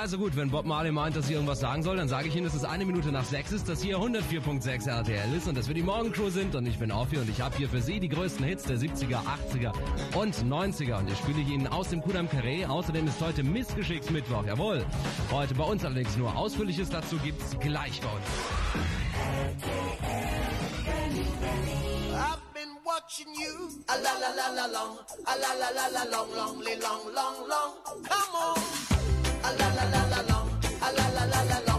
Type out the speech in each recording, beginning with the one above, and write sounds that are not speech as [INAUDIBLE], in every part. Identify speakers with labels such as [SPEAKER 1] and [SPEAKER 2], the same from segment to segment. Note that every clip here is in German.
[SPEAKER 1] Also gut, wenn Bob Marley meint, dass ich irgendwas sagen soll, dann sage ich Ihnen, dass es eine Minute nach sechs ist, dass hier 104.6 RTL ist und dass wir die Morgencrew sind und ich bin auf hier und ich habe hier für Sie die größten Hits der 70er, 80er und 90er und die spiele ich Ihnen aus dem Kudam Carré. Außerdem ist heute Missgeschicksmittwoch, jawohl. Heute bei uns allerdings nur Ausführliches, dazu gibt's gleich bei uns.
[SPEAKER 2] watching you. A la la la la long, a la la la la long, long, long, long, long. Come on. a la la la la la la la la.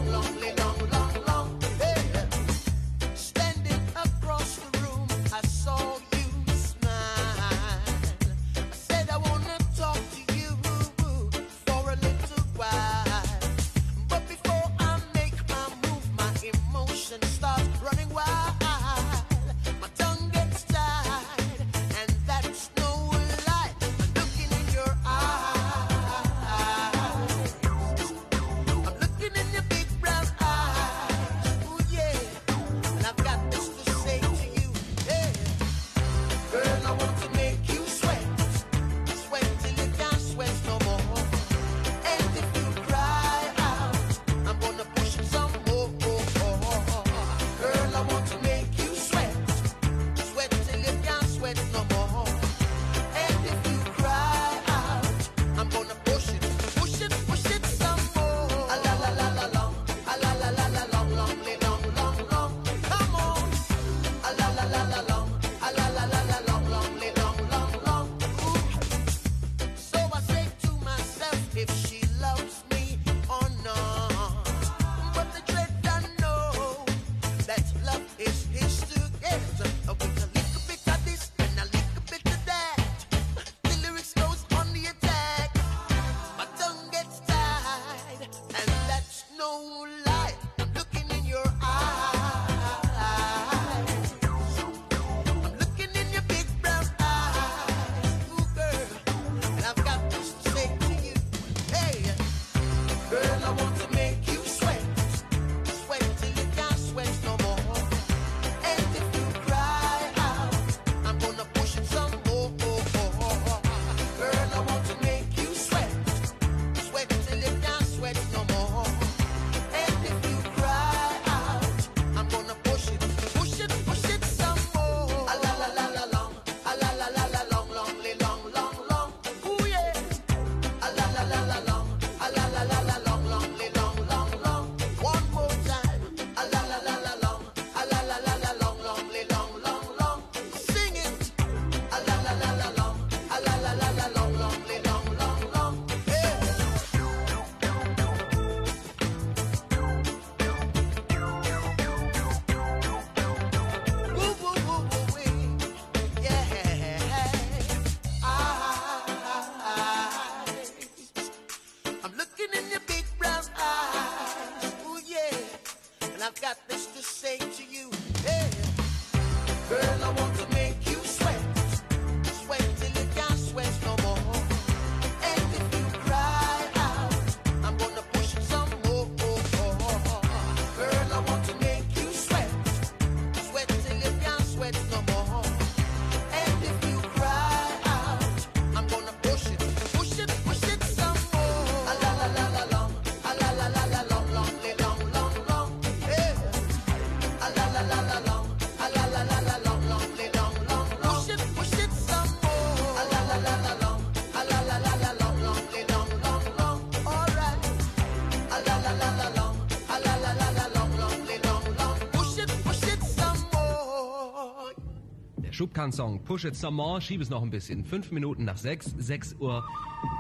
[SPEAKER 2] Tarkan-Song Push It Some More.
[SPEAKER 1] Schiebe es noch ein bisschen. Fünf Minuten nach sechs, sechs Uhr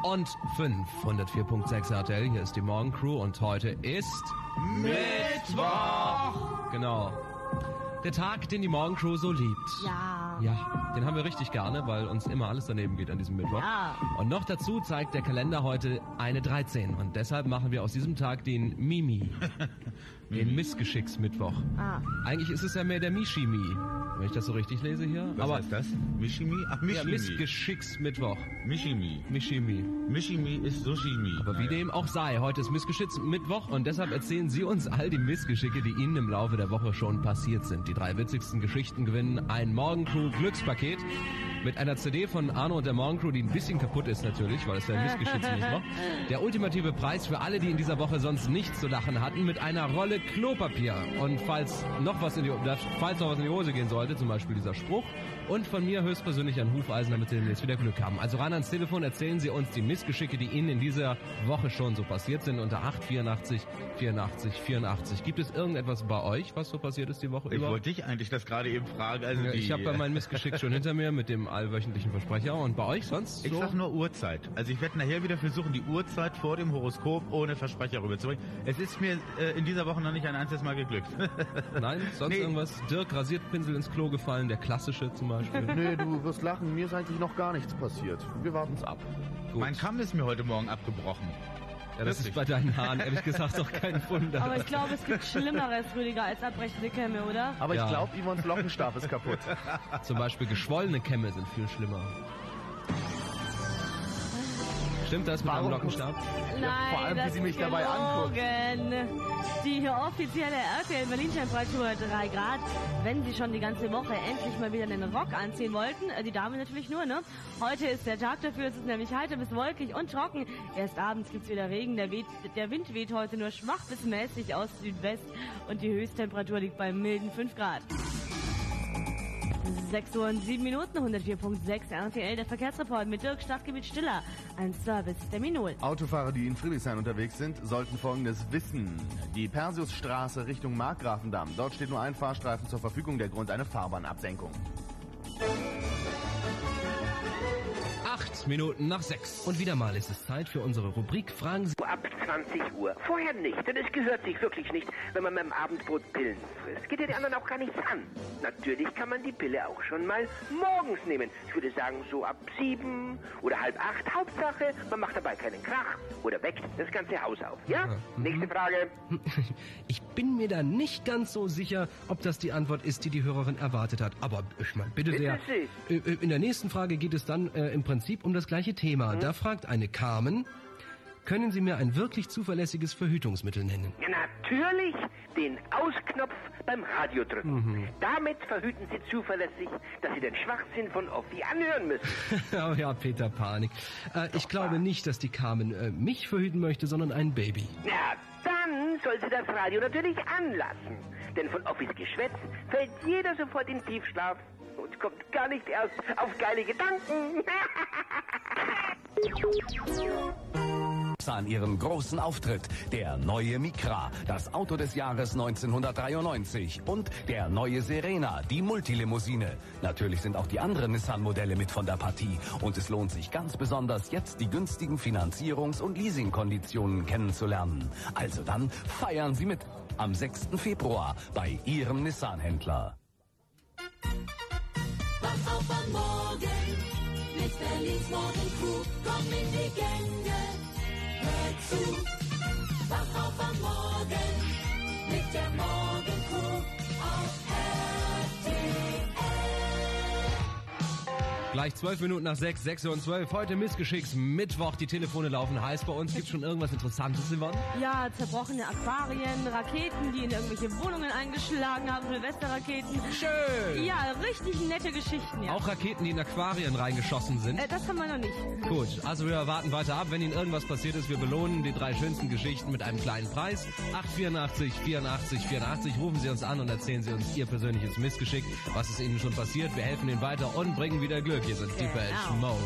[SPEAKER 1] und fünf. 104.6 RTL, hier ist die Morgencrew und heute ist... Mittwoch! Genau. Der Tag, den die Morgencrew so liebt.
[SPEAKER 3] Ja.
[SPEAKER 1] Ja, den haben wir richtig gerne, weil uns immer alles daneben geht an diesem Mittwoch.
[SPEAKER 3] Ja.
[SPEAKER 1] Und noch dazu zeigt der Kalender heute eine 13. Und deshalb machen wir aus diesem Tag den Mimi. [LAUGHS] den Missgeschicksmittwoch.
[SPEAKER 3] Ah.
[SPEAKER 1] Eigentlich ist es ja mehr der Mishimi wenn ich das so richtig lese hier.
[SPEAKER 4] Was
[SPEAKER 1] Aber
[SPEAKER 4] heißt das? Mischimi? Ach,
[SPEAKER 1] ja,
[SPEAKER 4] Mischimi.
[SPEAKER 1] Missgeschicksmittwoch.
[SPEAKER 4] Mischimi.
[SPEAKER 1] Mischimi.
[SPEAKER 4] Mischimi ist Sushimi.
[SPEAKER 1] Aber wie dem auch sei, heute ist Missgeschicksmittwoch und deshalb erzählen Sie uns all die Missgeschicke, die Ihnen im Laufe der Woche schon passiert sind. Die drei witzigsten Geschichten gewinnen ein Morgencrew Glückspaket mit einer CD von Arno und der Morgencrew, die ein bisschen kaputt ist natürlich, weil es ja Missgeschichtsmittwoch. Der ultimative Preis für alle, die in dieser Woche sonst nichts zu lachen hatten, mit einer Rolle Klopapier. Und falls noch was in die, falls noch was in die Hose gehen sollte, zum Beispiel dieser Spruch, und von mir höchstpersönlich ein Hufeisen, damit Sie demnächst wieder Glück haben. Also ran ans Telefon, erzählen Sie uns die Missgeschicke, die Ihnen in dieser Woche schon so passiert sind, unter 884 84 84. Gibt es irgendetwas bei euch, was so passiert ist die Woche
[SPEAKER 4] Ich
[SPEAKER 1] über?
[SPEAKER 4] wollte dich eigentlich das gerade eben fragen. Also
[SPEAKER 1] Ja, ich habe ja mein Missgeschick schon hinter mir mit dem allwöchentlichen Versprecher. Und bei euch sonst?
[SPEAKER 4] Ich
[SPEAKER 1] so?
[SPEAKER 4] sag nur Uhrzeit. Also ich werde nachher wieder versuchen, die Uhrzeit vor dem Horoskop ohne Versprecher rüberzubringen. Es ist mir äh, in dieser Woche noch nicht ein einziges Mal geglückt. [LAUGHS]
[SPEAKER 1] Nein, sonst
[SPEAKER 4] Nee.
[SPEAKER 1] irgendwas? Dirk Rasierpinsel ins Klo gefallen, der klassische zum Beispiel. [LAUGHS]
[SPEAKER 5] Nee, du wirst lachen, mir ist eigentlich noch gar nichts passiert. Wir warten's ab.
[SPEAKER 1] Gut.
[SPEAKER 4] mein Kamm ist mir heute Morgen abgebrochen.
[SPEAKER 1] Ja, das ist bei deinen Haaren ehrlich gesagt doch kein Wunder.
[SPEAKER 3] Aber ich glaube, es gibt Schlimmeres, Rüdiger, als abbrechende Kämme, oder?
[SPEAKER 5] Aber
[SPEAKER 1] Ja.
[SPEAKER 5] ich glaube, Yvonnes Lockenstab ist kaputt.
[SPEAKER 1] Zum Beispiel geschwollene Kämme sind viel schlimmer. Stimmt das mit
[SPEAKER 5] Warum-
[SPEAKER 1] Lockenstab?
[SPEAKER 3] Nein,
[SPEAKER 5] vor allem, wie sie mich
[SPEAKER 3] ist
[SPEAKER 5] dabei anguckt.
[SPEAKER 3] gelogen. Die offizielle RTL Berlin Temperatur 3 Grad. Wenn Sie schon die ganze Woche endlich mal wieder einen Rock anziehen wollten, äh, die Dame natürlich nur, ne? Heute ist der Tag dafür, es ist nämlich heiter bis wolkig und trocken. Erst abends gibt's wieder Regen, der, weht, der Wind weht heute nur schwach bis mäßig aus Südwest und die Höchsttemperatur liegt bei milden 5 Grad. 6 Uhr und 7 Minuten, 104.6 RTL, der Verkehrsreport mit Dirk Stadtgebiet Stiller. Ein Service der Minol.
[SPEAKER 5] Autofahrer, die in Friedrichshain unterwegs sind, sollten Folgendes wissen. Die Persiusstraße Richtung Markgrafendamm. Dort steht nur ein Fahrstreifen zur Verfügung, der Grund eine Fahrbahnabsenkung.
[SPEAKER 1] Minuten nach sechs. Und wieder mal ist es Zeit für unsere Rubrik Fragen Sie.
[SPEAKER 6] ab 20 Uhr. Vorher nicht, denn es gehört sich wirklich nicht, wenn man beim Abendbrot Pillen frisst. Geht ja die anderen auch gar nichts an. Natürlich kann man die Pille auch schon mal morgens nehmen. Ich würde sagen so ab sieben oder halb acht. Hauptsache, man macht dabei keinen Krach oder weckt das ganze Haus auf. Ja? Nächste Frage. [LAUGHS]
[SPEAKER 1] Ich bin mir da nicht ganz so sicher, ob das die Antwort ist, die die Hörerin erwartet hat. Aber ich meine, bitte
[SPEAKER 6] Bitte
[SPEAKER 1] sehr.
[SPEAKER 6] Sie.
[SPEAKER 1] Äh, äh, In der nächsten Frage geht es dann äh, im Prinzip um das gleiche Thema. Da fragt eine Carmen, können Sie mir ein wirklich zuverlässiges Verhütungsmittel nennen?
[SPEAKER 6] Ja, natürlich den Ausknopf beim Radio drücken. Damit verhüten Sie zuverlässig, dass Sie den Schwachsinn von Offi anhören müssen. [LAUGHS]
[SPEAKER 1] oh ja, Peter Panik. Äh, ich glaube nicht, dass die Carmen äh, mich verhüten möchte, sondern ein Baby.
[SPEAKER 6] Ja, dann soll sie das Radio natürlich anlassen. Denn von Offis Geschwätz fällt jeder sofort in Tiefschlaf und kommt gar nicht erst auf geile Gedanken. [LAUGHS]
[SPEAKER 7] an ihrem großen Auftritt. Der neue Micra, das Auto des Jahres 1993 und der neue Serena, die Multilimousine. Natürlich sind auch die anderen Nissan-Modelle mit von der Partie und es lohnt sich ganz besonders jetzt die günstigen Finanzierungs- und Leasingkonditionen kennenzulernen. Also dann feiern Sie mit am 6. Februar bei Ihrem Nissan-Händler.
[SPEAKER 8] Wach auf am Morgen mit Berlins Morgencrew. Komm in die Gänge, hör zu. Wach auf am Morgen mit der Morgencrew auf RTL.
[SPEAKER 1] Gleich zwölf Minuten nach sechs, sechs Uhr und zwölf. Heute Missgeschicks Mittwoch. Die Telefone laufen heiß bei uns. Gibt schon irgendwas Interessantes, Yvonne?
[SPEAKER 3] Ja, zerbrochene Aquarien, Raketen, die in irgendwelche Wohnungen eingeschlagen haben, Silvesterraketen.
[SPEAKER 1] Schön.
[SPEAKER 3] Ja, richtig nette Geschichten, ja.
[SPEAKER 1] Auch Raketen, die in Aquarien reingeschossen sind.
[SPEAKER 3] Äh, das haben wir noch nicht.
[SPEAKER 1] Gut, also wir warten weiter ab. Wenn Ihnen irgendwas passiert ist, wir belohnen die drei schönsten Geschichten mit einem kleinen Preis. 884 84 84. Rufen Sie uns an und erzählen Sie uns Ihr persönliches Missgeschick. Was ist Ihnen schon passiert? Wir helfen Ihnen weiter und bringen wieder Glück. Hier sind Deeper Edge
[SPEAKER 3] Genau.
[SPEAKER 1] Mode.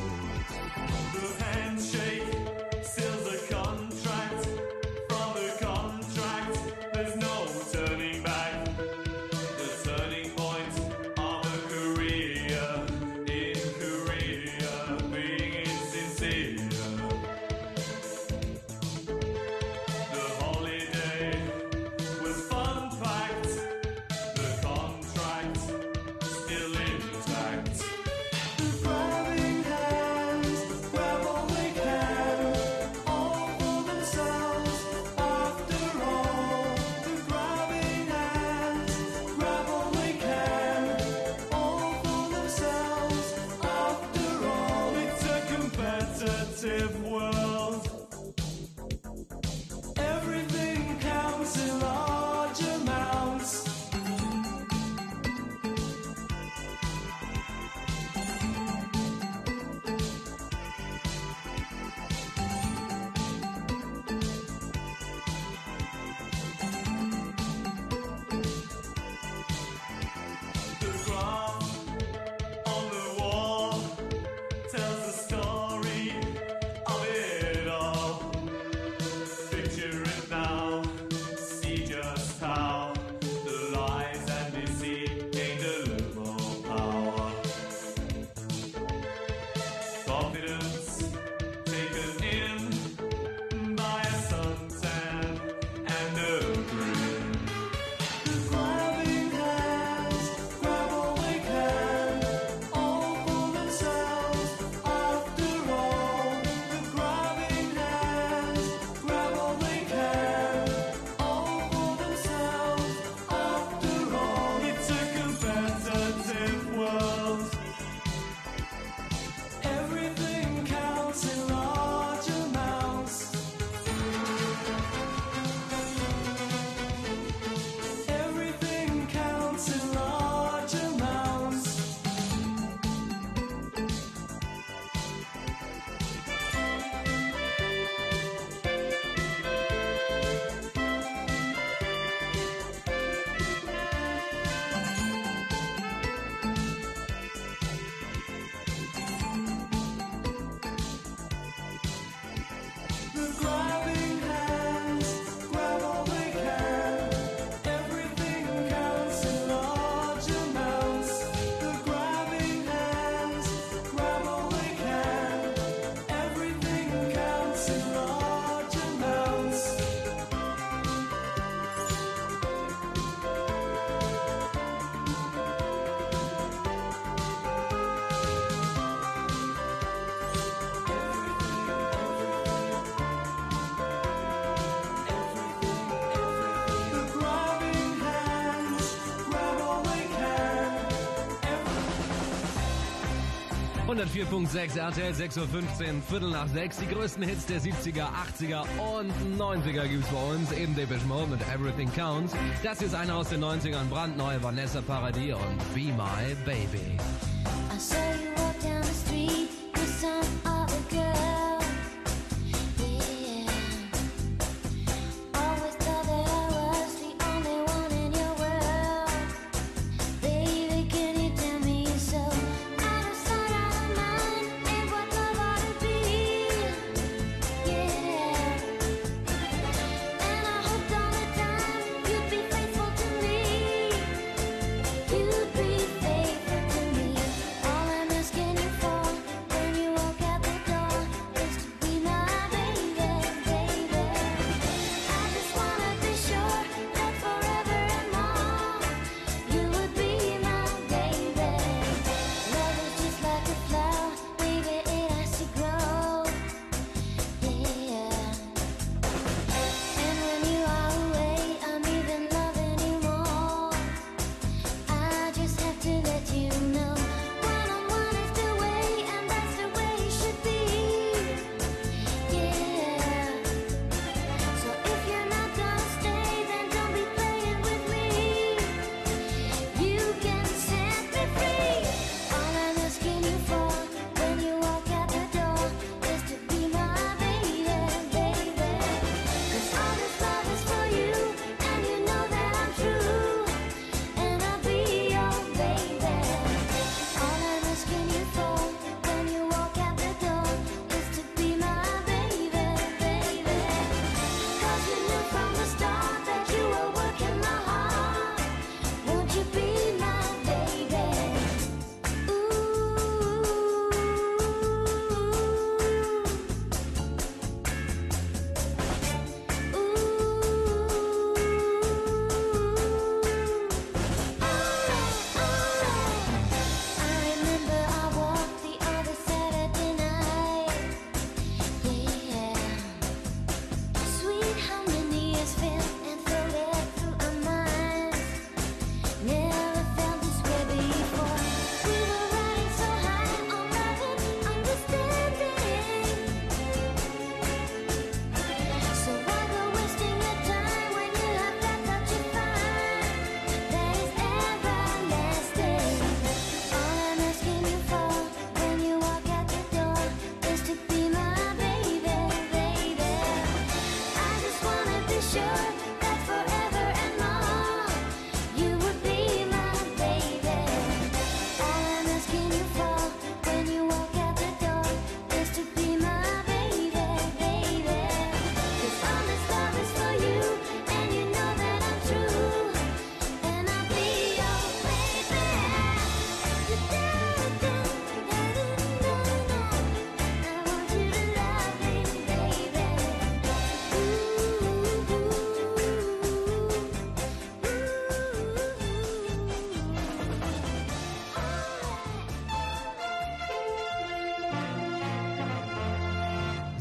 [SPEAKER 8] 104.6 RTL 6.15 Uhr, Viertel nach 6. Die größten Hits der 70er, 80er und 90er gibt's bei uns. Eben Depeche Mode mit Everything Counts. Das ist einer aus den 90ern, Brandneue Vanessa Paradis und Be My Baby.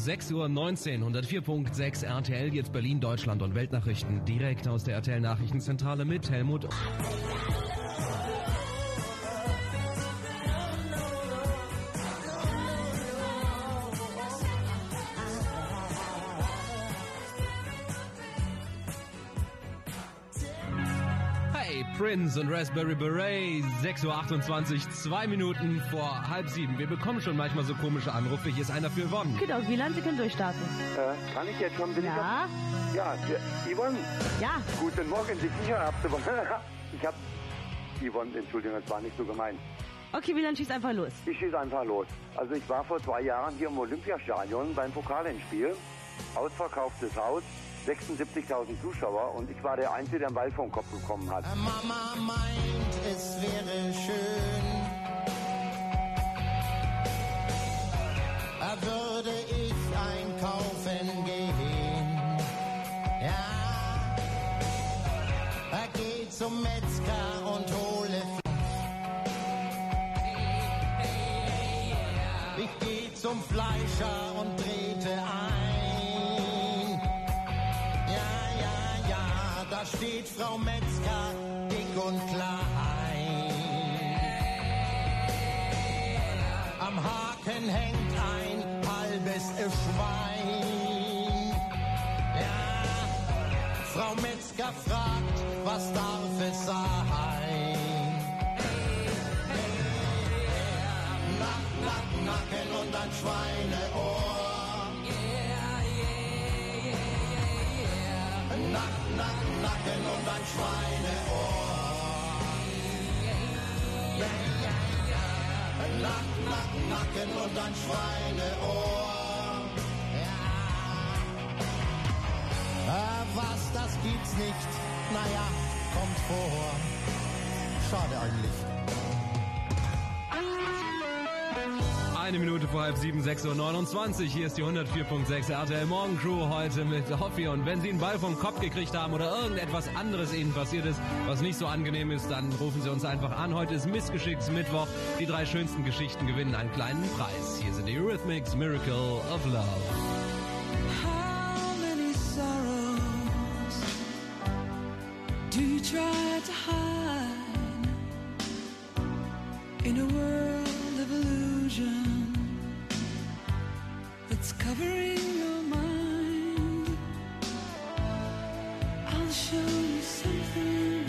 [SPEAKER 8] 6.19 Uhr, 104.6 RTL, jetzt Berlin, Deutschland und Weltnachrichten. Direkt aus der RTL Nachrichtenzentrale mit Helmut. Prince und Raspberry Beret. 6.28 Uhr, zwei Minuten vor halb sieben. Wir bekommen schon manchmal so komische Anrufe. Hier ist einer für Yvonne.
[SPEAKER 3] Genau, wie lange Sie können durchstarten.
[SPEAKER 9] Äh, kann ich jetzt schon? Bin
[SPEAKER 3] ja.
[SPEAKER 9] Ja, ja, Yvonne.
[SPEAKER 3] Ja.
[SPEAKER 9] Guten Morgen, Sie sicher habt [LAUGHS] Ich hab... Yvonne, Entschuldigung, das war nicht so gemein.
[SPEAKER 3] Okay, Wieland, schieß einfach los.
[SPEAKER 9] Ich schieß einfach los. Also ich war vor zwei Jahren hier im Olympiastadion beim Pokalendspiel. Ausverkauftes Haus. 76.000 Zuschauer und ich war der Einzige, der einen Ball vom Kopf bekommen hat.
[SPEAKER 10] Mama meint, es wäre schön. Würde ich einkaufen gehen? Ja, er geht zum Metzger und hole Fleisch. Ich geh zum Fleischer und dreh Frau Metzger, dick und klein. Am Haken hängt ein halbes Schwein. Ja, Frau Metzger fragt, was darf es sein? Nacken und ein Schweineohr. Ja. Ah, was, das gibt's nicht. Naja, kommt vor. Schade eigentlich.
[SPEAKER 1] Eine Minute vor halb sieben, sechs Uhr. neunundzwanzig. Hier ist die 104.6 RTL Morgen Crew heute mit Hoffi. Und wenn Sie einen Ball vom Kopf gekriegt haben oder irgendetwas anderes Ihnen passiert ist, was nicht so angenehm ist, dann rufen Sie uns einfach an. Heute ist Missgeschicks-Mittwoch. Die drei schönsten Geschichten gewinnen einen kleinen Preis. Hier sind die Rhythmics Miracle of Love.
[SPEAKER 11] How many sorrows do you try to hide in a world of illusion? It's covering your mind. I'll show you something.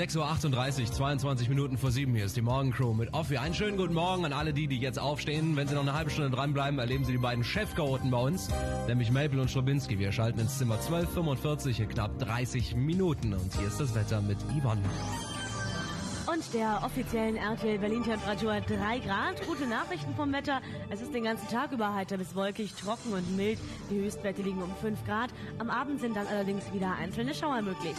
[SPEAKER 1] 6.38 Uhr, 22 Minuten vor 7 hier ist die Morgencrew mit Offi. Einen schönen guten Morgen an alle die, die jetzt aufstehen. Wenn Sie noch eine halbe Stunde dranbleiben, erleben Sie die beiden Chefchaoten bei uns, nämlich Maple und Schlobinski. Wir schalten ins Zimmer 1245 in knapp 30 Minuten. Und hier ist das Wetter mit Yvonne.
[SPEAKER 3] Und der offiziellen RTL Berlin Temperatur 3 Grad. Gute Nachrichten vom Wetter. Es ist den ganzen Tag über heiter bis wolkig, trocken und mild. Die Höchstwerte liegen um 5 Grad. Am Abend sind dann allerdings wieder einzelne Schauer möglich.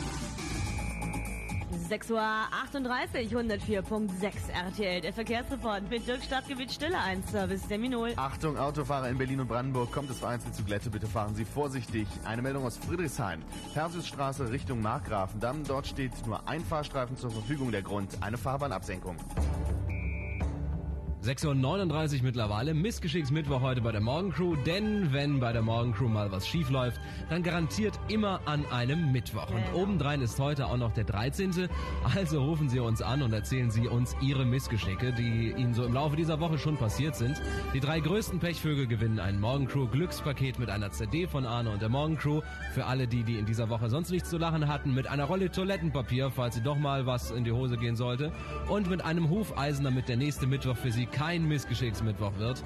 [SPEAKER 3] 6.38 Uhr, 104.6 RTL. Der Verkehrsreport mit Dirk Stadtgebiet Stille 1 Service Terminol.
[SPEAKER 5] Achtung, Autofahrer in Berlin und Brandenburg, kommt es vereinzelt zu Glätte, bitte fahren Sie vorsichtig. Eine Meldung aus Friedrichshain. Persiusstraße Richtung Markgrafendamm. Dort steht nur ein Fahrstreifen zur Verfügung. Der Grund, eine Fahrbahnabsenkung.
[SPEAKER 1] 6.39 Uhr mittlerweile. Missgeschicksmittwoch heute bei der Morgencrew. Denn wenn bei der Morgencrew mal was schief läuft, dann garantiert immer an einem Mittwoch. Und
[SPEAKER 3] Genau.
[SPEAKER 1] obendrein ist heute auch noch der 13. Also rufen Sie uns an und erzählen Sie uns Ihre Missgeschicke, die Ihnen so im Laufe dieser Woche schon passiert sind. Die drei größten Pechvögel gewinnen ein Morgencrew Glückspaket mit einer CD von Arne und der Morgencrew. Für alle die, die in dieser Woche sonst nichts zu lachen hatten, mit einer Rolle Toilettenpapier, falls Sie doch mal was in die Hose gehen sollte. Und mit einem Hufeisen, damit der nächste Mittwoch für Sie kein Missgeschicksmittwoch wird.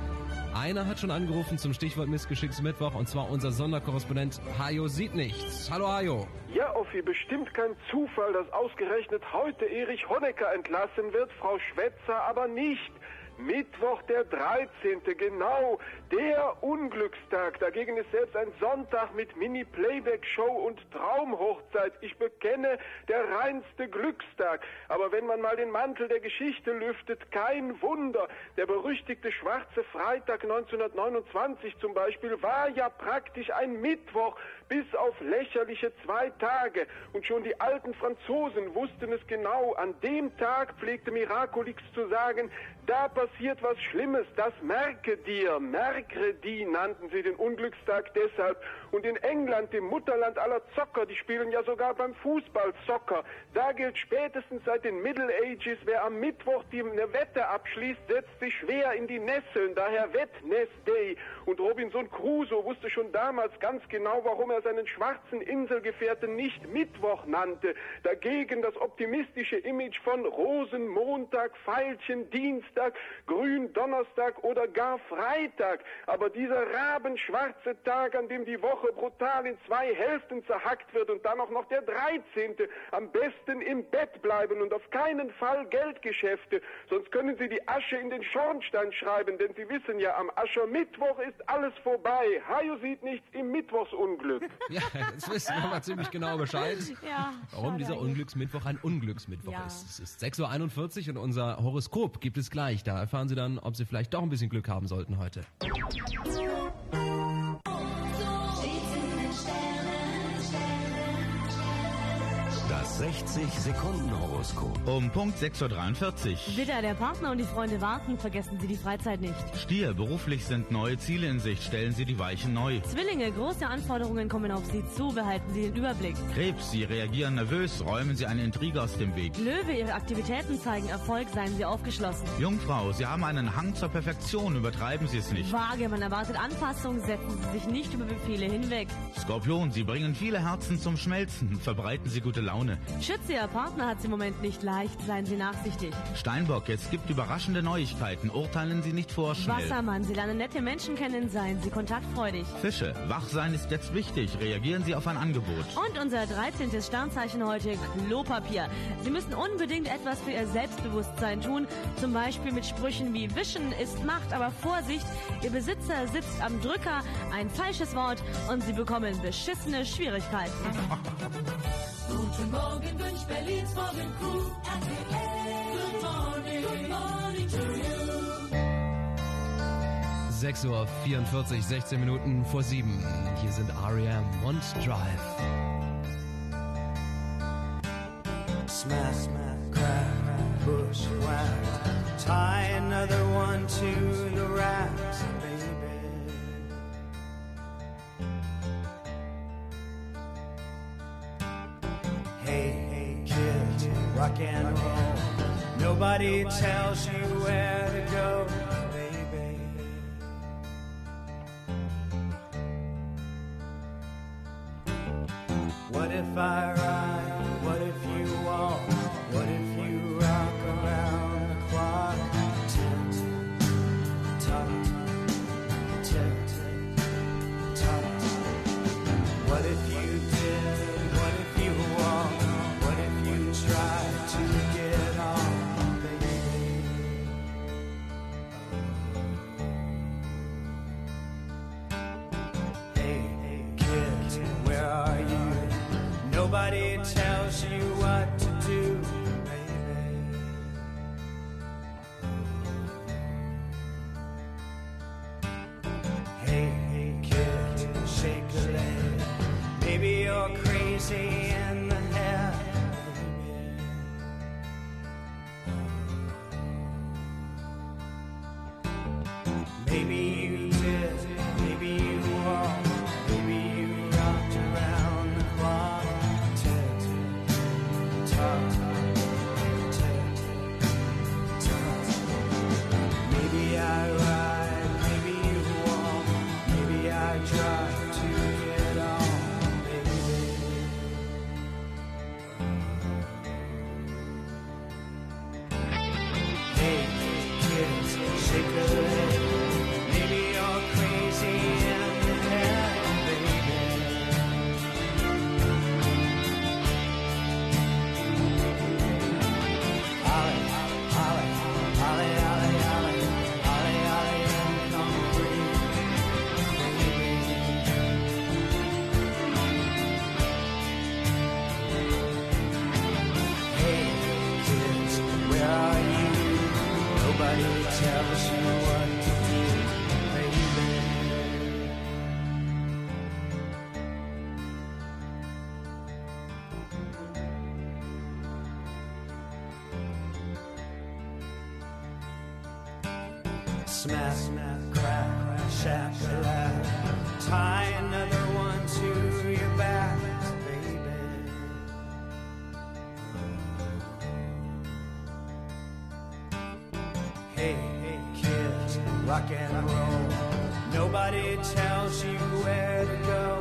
[SPEAKER 1] Einer hat schon angerufen zum Stichwort Missgeschicksmittwoch und zwar unser Sonderkorrespondent Hajo sieht nichts. Hallo Hajo.
[SPEAKER 12] Ja, Offi, bestimmt kein Zufall, dass ausgerechnet heute Erich Honecker entlassen wird, Frau Schwetzer aber nicht. Mittwoch der 13. Genau, der Unglückstag. Dagegen ist selbst ein Sonntag mit Mini-Playback-Show und Traumhochzeit. Ich bekenne, der reinste Glückstag. Aber wenn man mal den Mantel der Geschichte lüftet, kein Wunder. Der berüchtigte schwarze Freitag 1929 zum Beispiel war ja praktisch ein Mittwoch, bis auf lächerliche zwei Tage. Und schon die alten Franzosen wussten es genau. An dem Tag pflegte Miraculix zu sagen, da passiert was Schlimmes, das merke dir. Mercredi nannten sie den Unglückstag deshalb. Und in England, dem Mutterland aller Zocker, die spielen ja sogar beim Fußball Zocker, da gilt spätestens seit den Middle Ages, wer am Mittwoch die eine Wette abschließt, setzt sich schwer in die Nesseln, daher Wettness Day. Und Robinson Crusoe wusste schon damals ganz genau, warum er seinen schwarzen Inselgefährten nicht Mittwoch nannte. Dagegen das optimistische Image von Rosenmontag, Veilchen, Dienstag, Grün, Donnerstag oder gar Freitag. Aber dieser rabenschwarze Tag, an dem die Woche brutal in zwei Hälften zerhackt wird und dann auch noch der 13. Am besten im Bett bleiben und auf keinen Fall Geldgeschäfte, sonst können Sie die Asche in den Schornstein schreiben, denn Sie wissen ja, am Aschermittwoch ist alles vorbei. Hajo sieht nichts im Mittwochsunglück. [LAUGHS]
[SPEAKER 1] Ja, jetzt wissen wir mal ziemlich genau Bescheid.
[SPEAKER 3] Ja,
[SPEAKER 1] Warum dieser
[SPEAKER 3] eigentlich.
[SPEAKER 1] Unglücksmittwoch ein Unglücksmittwoch
[SPEAKER 3] Ja.
[SPEAKER 1] ist. Es ist 6.41 Uhr und unser Horoskop gibt es gleich. Da erfahren Sie dann, ob Sie vielleicht doch ein bisschen Glück haben sollten heute. ずーっと。
[SPEAKER 7] Das 60-Sekunden-Horoskop.
[SPEAKER 4] Um Punkt 6.43 Uhr.
[SPEAKER 3] Widder, der Partner und die Freunde warten, vergessen Sie die Freizeit nicht.
[SPEAKER 4] Stier, beruflich sind neue Ziele in Sicht, stellen Sie die Weichen neu.
[SPEAKER 3] Zwillinge, große Anforderungen kommen auf Sie zu, behalten Sie den Überblick.
[SPEAKER 4] Krebs, Sie reagieren nervös, räumen Sie eine Intrige aus dem Weg.
[SPEAKER 3] Löwe, Ihre Aktivitäten zeigen Erfolg, seien Sie aufgeschlossen.
[SPEAKER 4] Jungfrau, Sie haben einen Hang zur Perfektion, übertreiben Sie es nicht.
[SPEAKER 3] Waage, man erwartet Anpassung, setzen Sie sich nicht über Befehle hinweg.
[SPEAKER 4] Skorpion, Sie bringen viele Herzen zum Schmelzen, verbreiten Sie gute Laune.
[SPEAKER 3] Schütze, Ihr Partner hat es im Moment nicht leicht, seien Sie nachsichtig.
[SPEAKER 4] Steinbock, es gibt überraschende Neuigkeiten, urteilen Sie nicht vorschnell.
[SPEAKER 3] Wassermann, Sie lernen nette Menschen kennen, seien Sie kontaktfreudig.
[SPEAKER 4] Fische, wach sein ist jetzt wichtig, reagieren Sie auf ein Angebot.
[SPEAKER 3] Und unser 13. Sternzeichen heute, Klopapier. Sie müssen unbedingt etwas für Ihr Selbstbewusstsein tun, zum Beispiel mit Sprüchen wie Wischen ist Macht, aber Vorsicht, Ihr Besitzer sitzt am Drücker, ein falsches Wort und Sie bekommen beschissene Schwierigkeiten. [LAUGHS]
[SPEAKER 8] Guten Morgen wünscht Berlins Morgencrew RTL. Good morning, good morning to you.
[SPEAKER 1] 6.44 Uhr, 16 Minuten vor 7. Hier sind R.E.M. und Drive.
[SPEAKER 13] Smack, smack, crack, bushwhack. Tie another one to the racks, and roll. Nobody tells you where rock and roll. Nobody tells you where to go.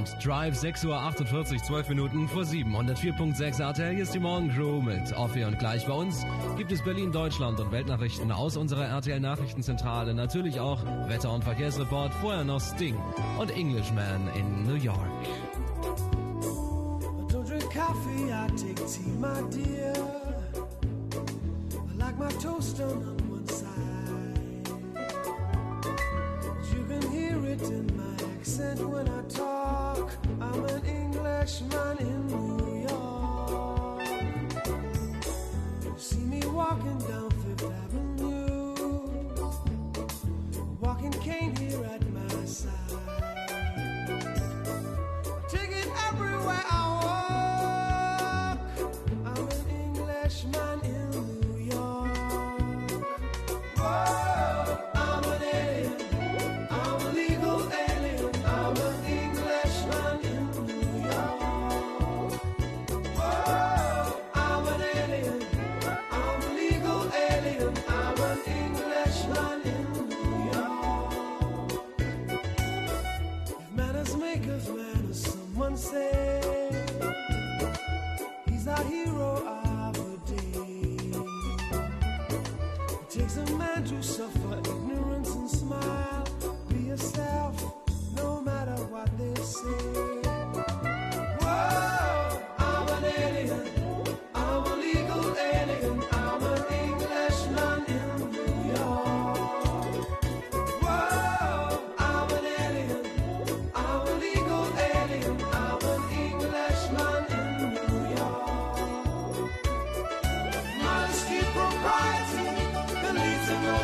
[SPEAKER 1] Abend. Drive 6.48 Uhr, 12 Minuten vor 7. 104.6 RTL hier ist die Morgencrew mit Offi und gleich bei uns gibt es Berlin, Deutschland und Weltnachrichten aus unserer RTL Nachrichtenzentrale. Natürlich auch Wetter- und Verkehrsreport, vorher noch Sting und Englishman in New York.
[SPEAKER 14] I don't drink coffee, I take tea, my dear.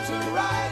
[SPEAKER 14] to rise.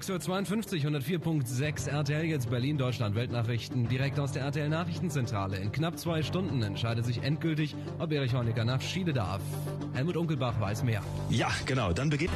[SPEAKER 1] 6.52 Uhr, 104.6 RTL, jetzt Berlin, Deutschland, Weltnachrichten, direkt aus der RTL Nachrichtenzentrale. In knapp zwei Stunden entscheidet sich endgültig, ob Erich Honecker nach Chile darf. Helmut Unkelbach weiß mehr.
[SPEAKER 15] Ja, genau, dann beginnt...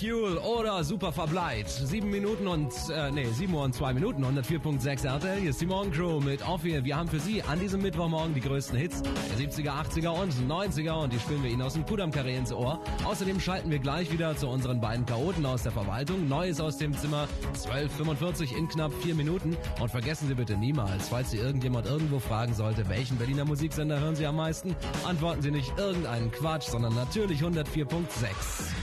[SPEAKER 1] Fuel oder Super Verbleit. Sieben Minuten und, äh, nee, sieben Uhr und zwei Minuten, 104.6 RTL. Hier ist die Morgencrew mit Offi. Wir haben für Sie an diesem Mittwochmorgen die größten Hits der 70er, 80er und 90er und die spielen wir Ihnen aus dem Kudam-Karree ins Ohr. Außerdem schalten wir gleich wieder zu unseren beiden Chaoten aus der Verwaltung. Neues aus dem Zimmer 12.45 in knapp vier Minuten. Und vergessen Sie bitte niemals, falls Sie irgendjemand irgendwo fragen sollte, welchen Berliner Musiksender hören Sie am meisten, antworten Sie nicht irgendeinen Quatsch, sondern natürlich 104.6.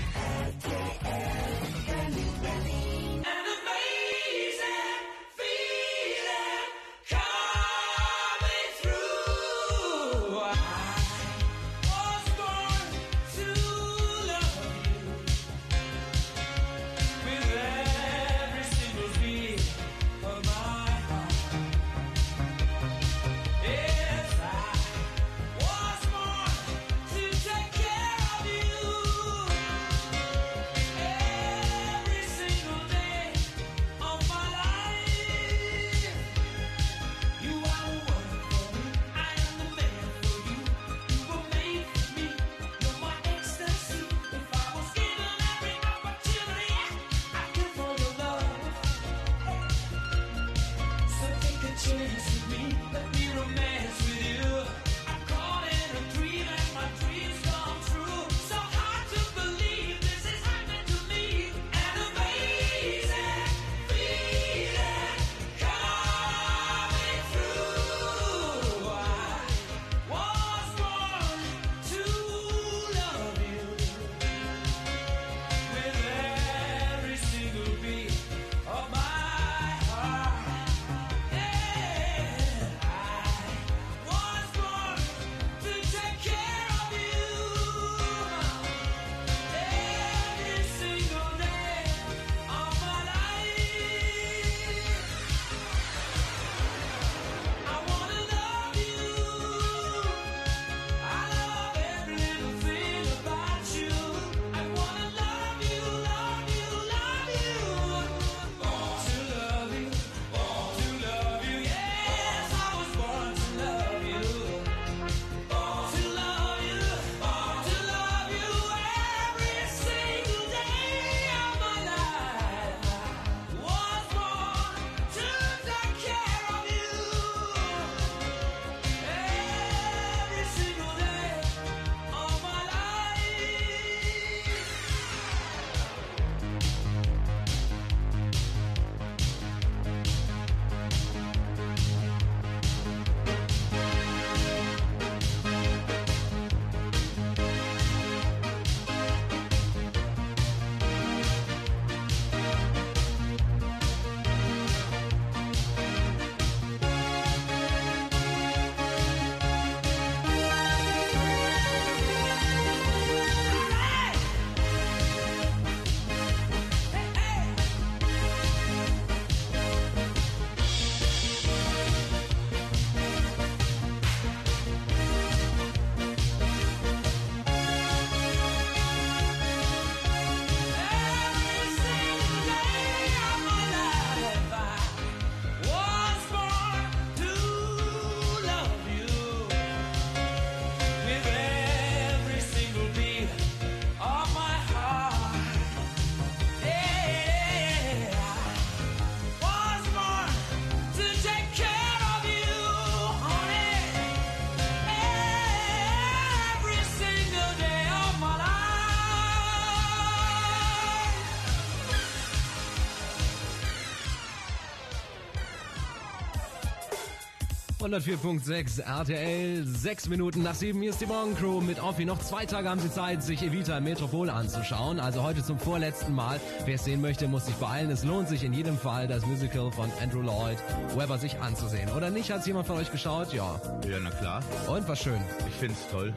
[SPEAKER 1] 104.6 RTL, sechs Minuten nach sieben. Hier ist die Morgencrew mit Offi. Noch zwei Tage haben Sie Zeit, sich Evita im Metropol anzuschauen. Also heute zum vorletzten Mal. Wer es sehen möchte, muss sich beeilen. Es lohnt sich in jedem Fall, das Musical von Andrew Lloyd Webber sich anzusehen. Oder nicht? Hat jemand von euch geschaut? Ja.
[SPEAKER 4] Ja, na klar.
[SPEAKER 1] Und was schön.
[SPEAKER 4] Ich find's toll.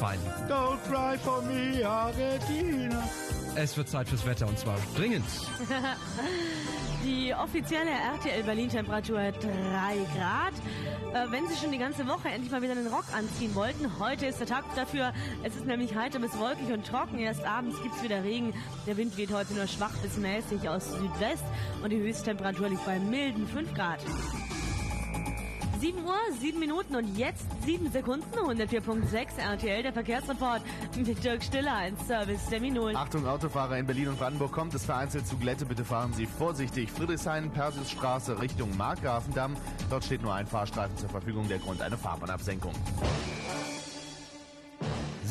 [SPEAKER 1] Fein.
[SPEAKER 4] Don't cry for me, Argentina.
[SPEAKER 1] Es wird Zeit fürs Wetter und zwar dringend.
[SPEAKER 3] Die offizielle RTL Berlin Temperatur 3 Grad. Äh, wenn Sie schon die ganze Woche endlich mal wieder einen Rock anziehen wollten, heute ist der Tag dafür. Es ist nämlich heiter bis wolkig und trocken. Erst abends gibt's wieder Regen. Der Wind weht heute nur schwach bis mäßig aus Südwest und die Höchsttemperatur liegt bei milden 5 Grad. 7 Uhr, 7 Minuten und jetzt 7 Sekunden, 104.6 RTL, der Verkehrsreport mit Dirk Stiller, ein Service der Minuten.
[SPEAKER 5] Achtung, Autofahrer in Berlin und Brandenburg kommt es vereinzelt zu Glätte. Bitte fahren Sie vorsichtig. Friedrichshain, Persiusstraße Richtung Markgrafendamm. Dort steht nur ein Fahrstreifen zur Verfügung. Der Grund eine Fahrbahnabsenkung.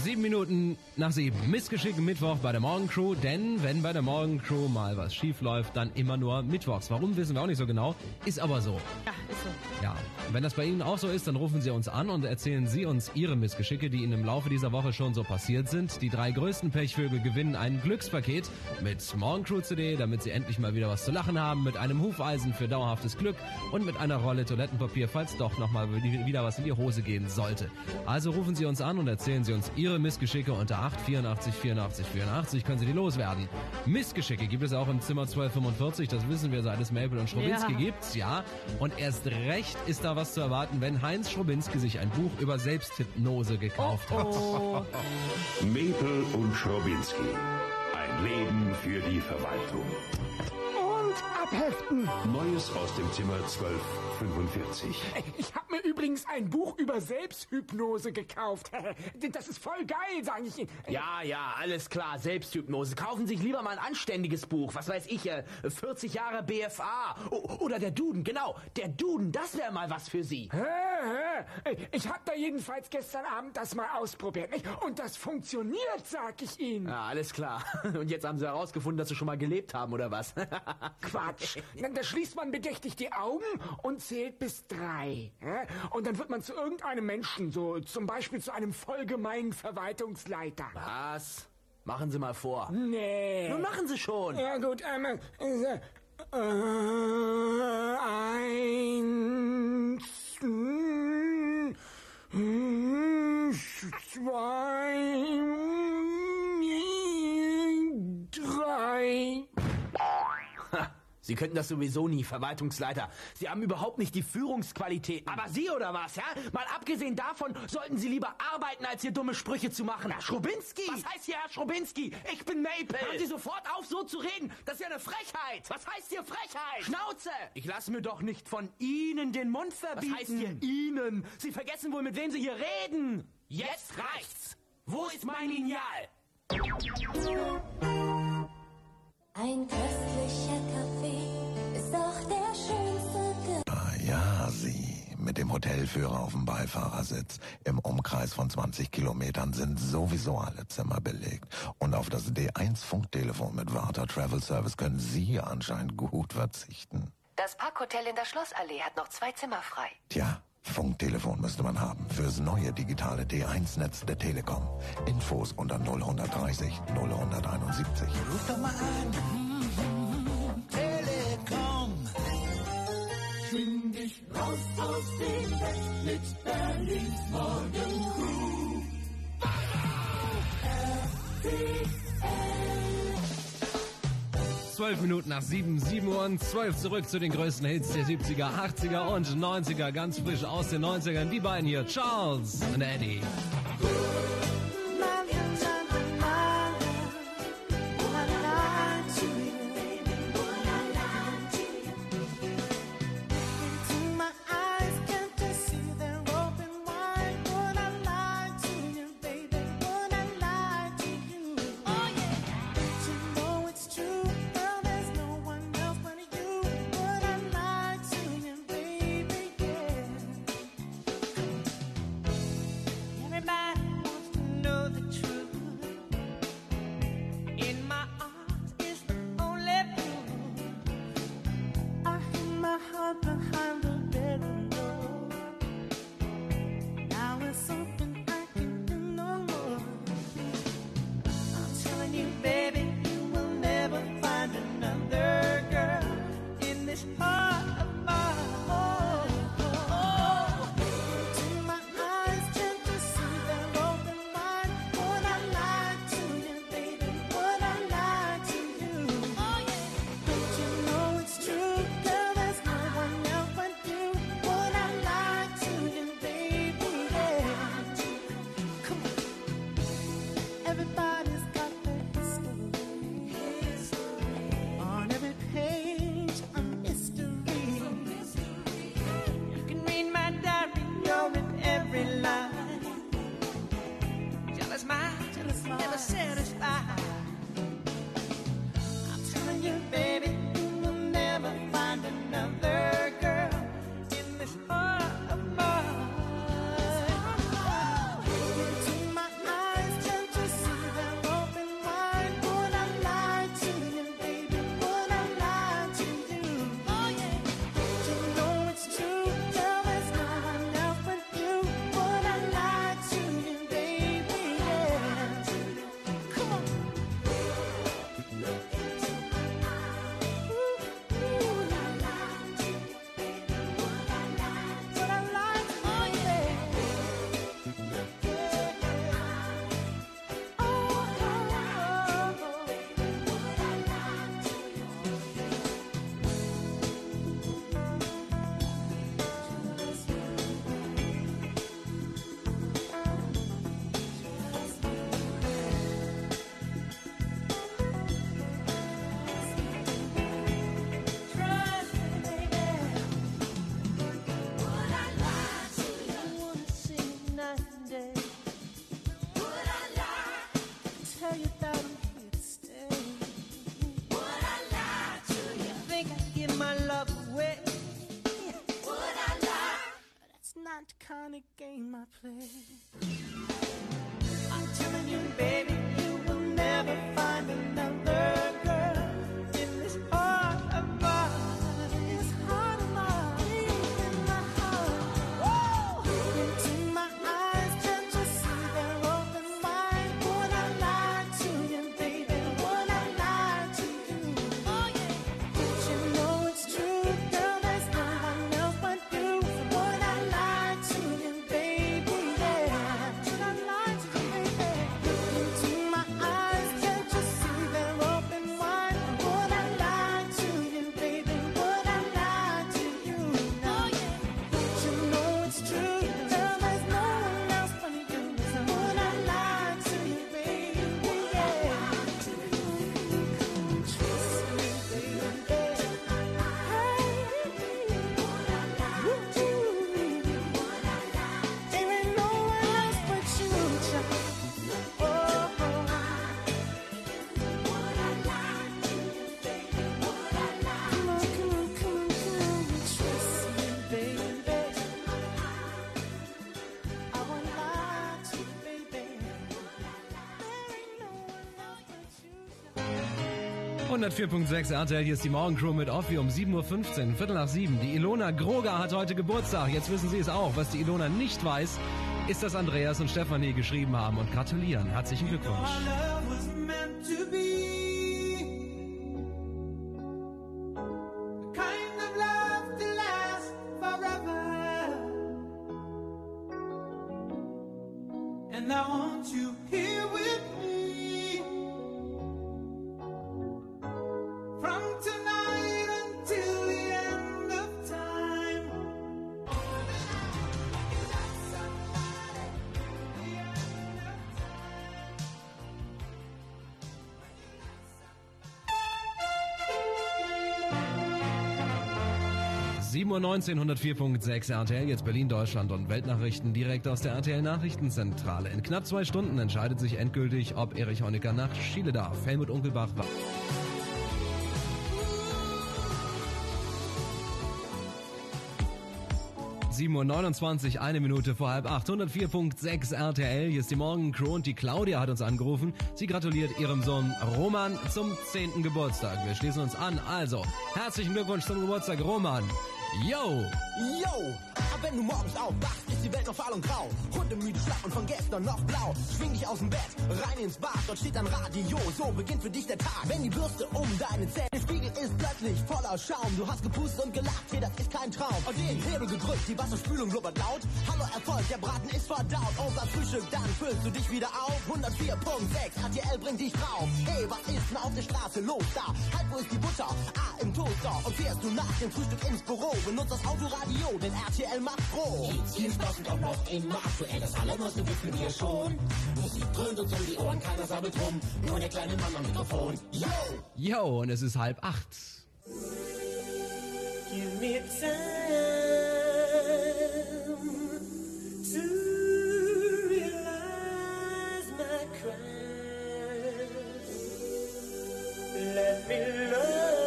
[SPEAKER 1] Sieben Minuten nach sieben. Missgeschick Mittwoch bei der Morgencrew, denn wenn bei der Morgencrew mal was schief läuft, dann immer nur Mittwochs. Warum wissen wir auch nicht so genau, ist aber so.
[SPEAKER 3] Ja, ist so.
[SPEAKER 1] Ja, und wenn das bei Ihnen auch so ist, dann rufen Sie uns an und erzählen Sie uns Ihre Missgeschicke, die Ihnen im Laufe dieser Woche schon so passiert sind. Die drei größten Pechvögel gewinnen ein Glückspaket mit Morgencrew CD, damit Sie endlich mal wieder was zu lachen haben, mit einem Hufeisen für dauerhaftes Glück und mit einer Rolle Toilettenpapier, falls doch nochmal wieder was in die Hose gehen sollte. Also rufen Sie uns an und erzählen Sie uns Ihre Missgeschicke unter 8 84 84 84 können Sie die loswerden. Missgeschicke gibt es auch im Zimmer 1245, das wissen wir, seit es Maple und Schrobinski
[SPEAKER 3] Ja.
[SPEAKER 1] gibt's, ja. Und erst recht ist da was zu erwarten, wenn Heinz Schrobinski sich ein Buch über Selbsthypnose gekauft hat.
[SPEAKER 3] Oh.
[SPEAKER 15] Mepel und Schrobinski. Ein Leben für die Verwaltung.
[SPEAKER 16] Abheften.
[SPEAKER 15] Neues aus dem Zimmer 1245.
[SPEAKER 16] Ich habe mir übrigens ein Buch über Selbsthypnose gekauft. [LAUGHS] Das ist voll geil, sage ich Ihnen.
[SPEAKER 17] Ja, ja, alles klar, Selbsthypnose. Kaufen Sie sich lieber mal ein anständiges Buch. Was weiß ich, äh, 40 Jahre BFA. Oder der Duden, genau. Der Duden, das wäre mal was für Sie.
[SPEAKER 16] Ich habe da jedenfalls gestern Abend das mal ausprobiert. Und das funktioniert, sag ich Ihnen.
[SPEAKER 17] Ja, alles klar. [LAUGHS] Und jetzt haben Sie herausgefunden, dass Sie schon mal gelebt haben, oder was? [LAUGHS]
[SPEAKER 16] Quatsch. [LAUGHS] Dann, da schließt man bedächtig die Augen und zählt bis drei. Und dann wird man zu irgendeinem Menschen, so zum Beispiel zu einem vollgemeinen Verwaltungsleiter.
[SPEAKER 17] Was? Machen Sie mal vor.
[SPEAKER 16] Nee.
[SPEAKER 17] Nun machen Sie schon.
[SPEAKER 16] Ja gut, einmal. Äh, äh, eins. Zwei. Drei.
[SPEAKER 17] Sie könnten das sowieso nie, Verwaltungsleiter. Sie haben überhaupt nicht die Führungsqualität. Aber Sie oder was, ja? Mal abgesehen davon, sollten Sie lieber arbeiten, als hier dumme Sprüche zu machen. Herr Schrobinski! Was heißt hier Herr Schrobinski? Ich bin Maple! Hören Sie sofort auf, so zu reden! Das ist ja eine Frechheit! Was heißt hier Frechheit? Schnauze! Ich lasse mir doch nicht von Ihnen den Mund verbieten. Was heißt hier Ihnen? Sie vergessen wohl, mit wem Sie hier reden! Jetzt reicht's! Wo ist mein Lineal?
[SPEAKER 8] Ein köstlicher Kaffee ist doch der schönste Ge
[SPEAKER 18] Ah, ja, Sie. Mit dem Hotelführer auf dem Beifahrersitz. Im Umkreis von 20 Kilometern sind sowieso alle Zimmer belegt. Und auf das D1-Funktelefon mit Warta Travel Service können Sie anscheinend gut verzichten.
[SPEAKER 19] Das Parkhotel in der Schlossallee hat noch zwei Zimmer frei.
[SPEAKER 18] Tja, Funktelefon müsste man haben fürs neue digitale D1-Netz der Telekom. Infos unter 0130 0171.
[SPEAKER 10] Ruf doch mal an. Telekom.
[SPEAKER 8] Schwing dich raus aus dem Bett mit Berlins Morgenruf.
[SPEAKER 1] RTL. 12 Minuten nach 7, 7 Uhr und 12 zurück zu den größten Hits der 70er, 80er und 90er. Ganz frisch aus den 90ern. Die beiden hier, Charles und Eddie.
[SPEAKER 20] My
[SPEAKER 1] 104.6 RTL, hier ist die Morgencrew mit Offi um 7.15 Uhr, Viertel nach sieben. Die Ilona Groger hat heute Geburtstag. Jetzt wissen Sie es auch. Was die Ilona nicht weiß, ist, dass Andreas und Stefanie geschrieben haben und gratulieren. Herzlichen Glückwunsch. 7.19 Uhr, 104.6 RTL, jetzt Berlin, Deutschland und Weltnachrichten direkt aus der RTL Nachrichtenzentrale. In knapp zwei Stunden entscheidet sich endgültig, ob Erich Honecker nach Chile darf. Helmut Unkelbach war. Uhr 29, eine Minute vor halb acht, 104.6 RTL. Hier ist die Morgencrew und die Claudia hat uns angerufen. Sie gratuliert ihrem Sohn Roman zum 10. Geburtstag. Wir schließen uns an. Also, herzlichen Glückwunsch zum Geburtstag, Roman. Yo!
[SPEAKER 21] Yo, wenn du morgens aufwachst, ist die Welt noch fahl und grau. Hundemüde, schlapp und von gestern noch blau. Schwing dich aus dem Bett, rein ins Bad, dort steht ein Radio. So beginnt für dich der Tag. Wenn die Bürste um deine Zähne, der Spiegel ist plötzlich voller Schaum. Du hast gepustet und gelacht, hey, das ist kein Traum. Und den Hebel gedrückt, die Wasserspülung blubbert laut. Hallo Erfolg, der Braten ist verdaut. Beim Frühstück, dann füllst du dich wieder auf. 104.6, RTL bringt dich drauf. Hey, was ist denn auf der Straße los da? Halt, wo ist die Butter? Ah, im Toaster. Und fährst du nach dem Frühstück ins Büro? Benutzt das Autoradio, denn RTL macht froh.
[SPEAKER 22] Und auch noch immer aktuell, das allerneueste gibt's mit dir schon. Musik dröhnt uns um die Ohren, keiner sabbelt rum, nur der kleine Mann am Mikrofon. Yo!
[SPEAKER 1] Yo, und es ist halb acht.
[SPEAKER 20] Give me time to realize my crimes. Let me love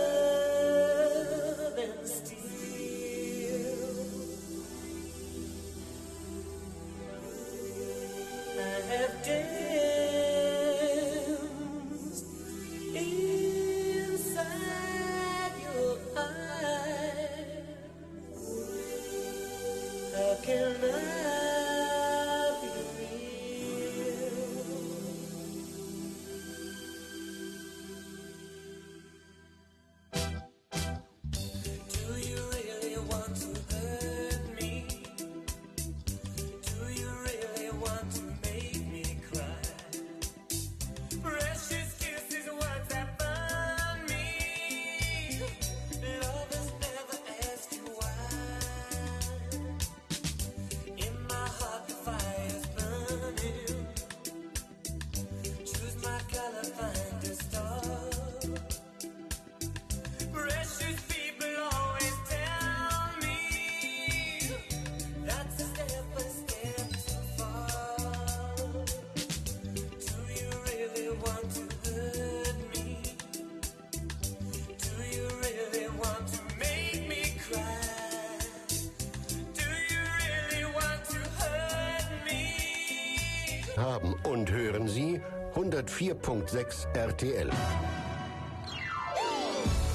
[SPEAKER 23] 104.6 RTL.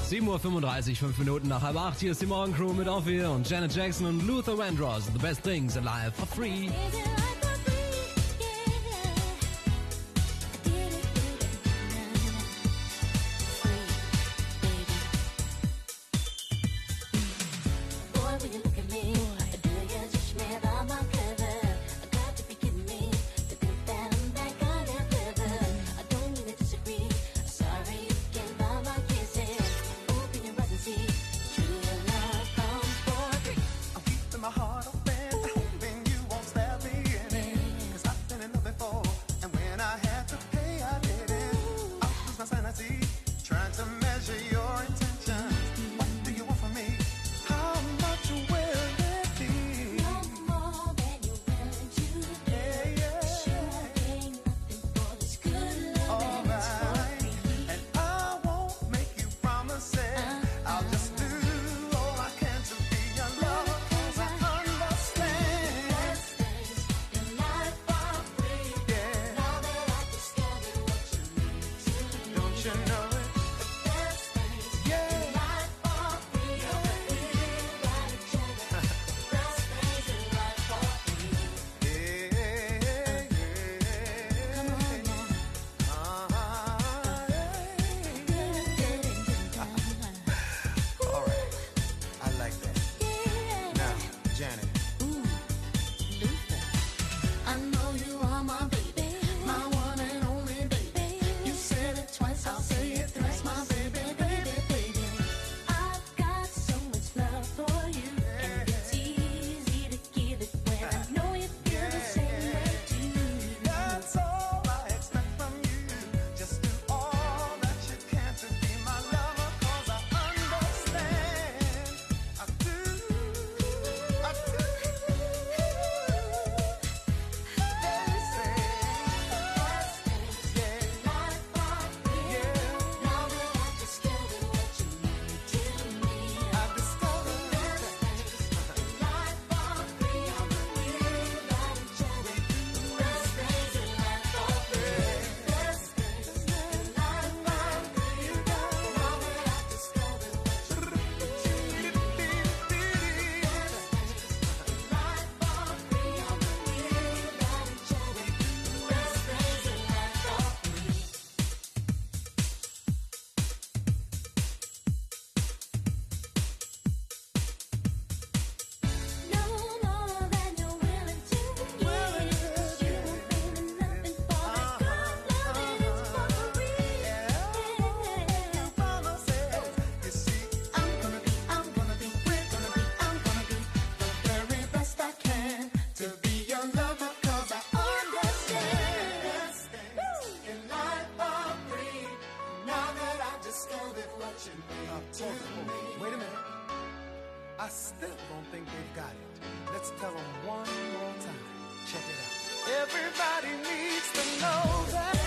[SPEAKER 1] 7.35 Uhr, 5 Minuten nach halb 8. Hier ist die Morgencrew mit Offie und Janet Jackson und Luther Vandross. The best things alive
[SPEAKER 8] for free.
[SPEAKER 24] I still don't think they've got it. Let's tell them one more time. Check it out. Everybody needs to know that.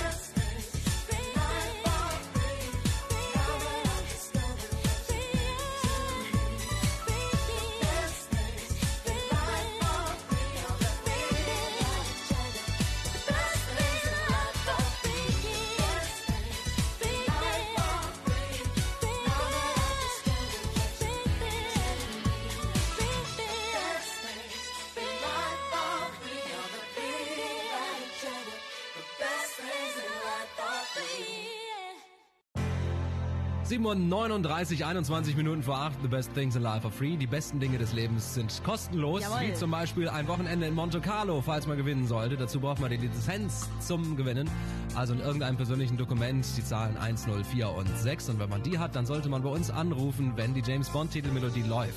[SPEAKER 1] Sieben Uhr 39, 21 Minuten vor 8. The best things in life are free. Die besten Dinge des Lebens sind kostenlos.
[SPEAKER 3] Jawohl.
[SPEAKER 1] Wie zum Beispiel ein Wochenende in Monte Carlo, falls man gewinnen sollte. Dazu braucht man die Lizenz zum Gewinnen. Also in irgendeinem persönlichen Dokument die Zahlen 1, 0, 4 und 6. Und wenn man die hat, dann sollte man bei uns anrufen, wenn die James Bond Titelmelodie läuft.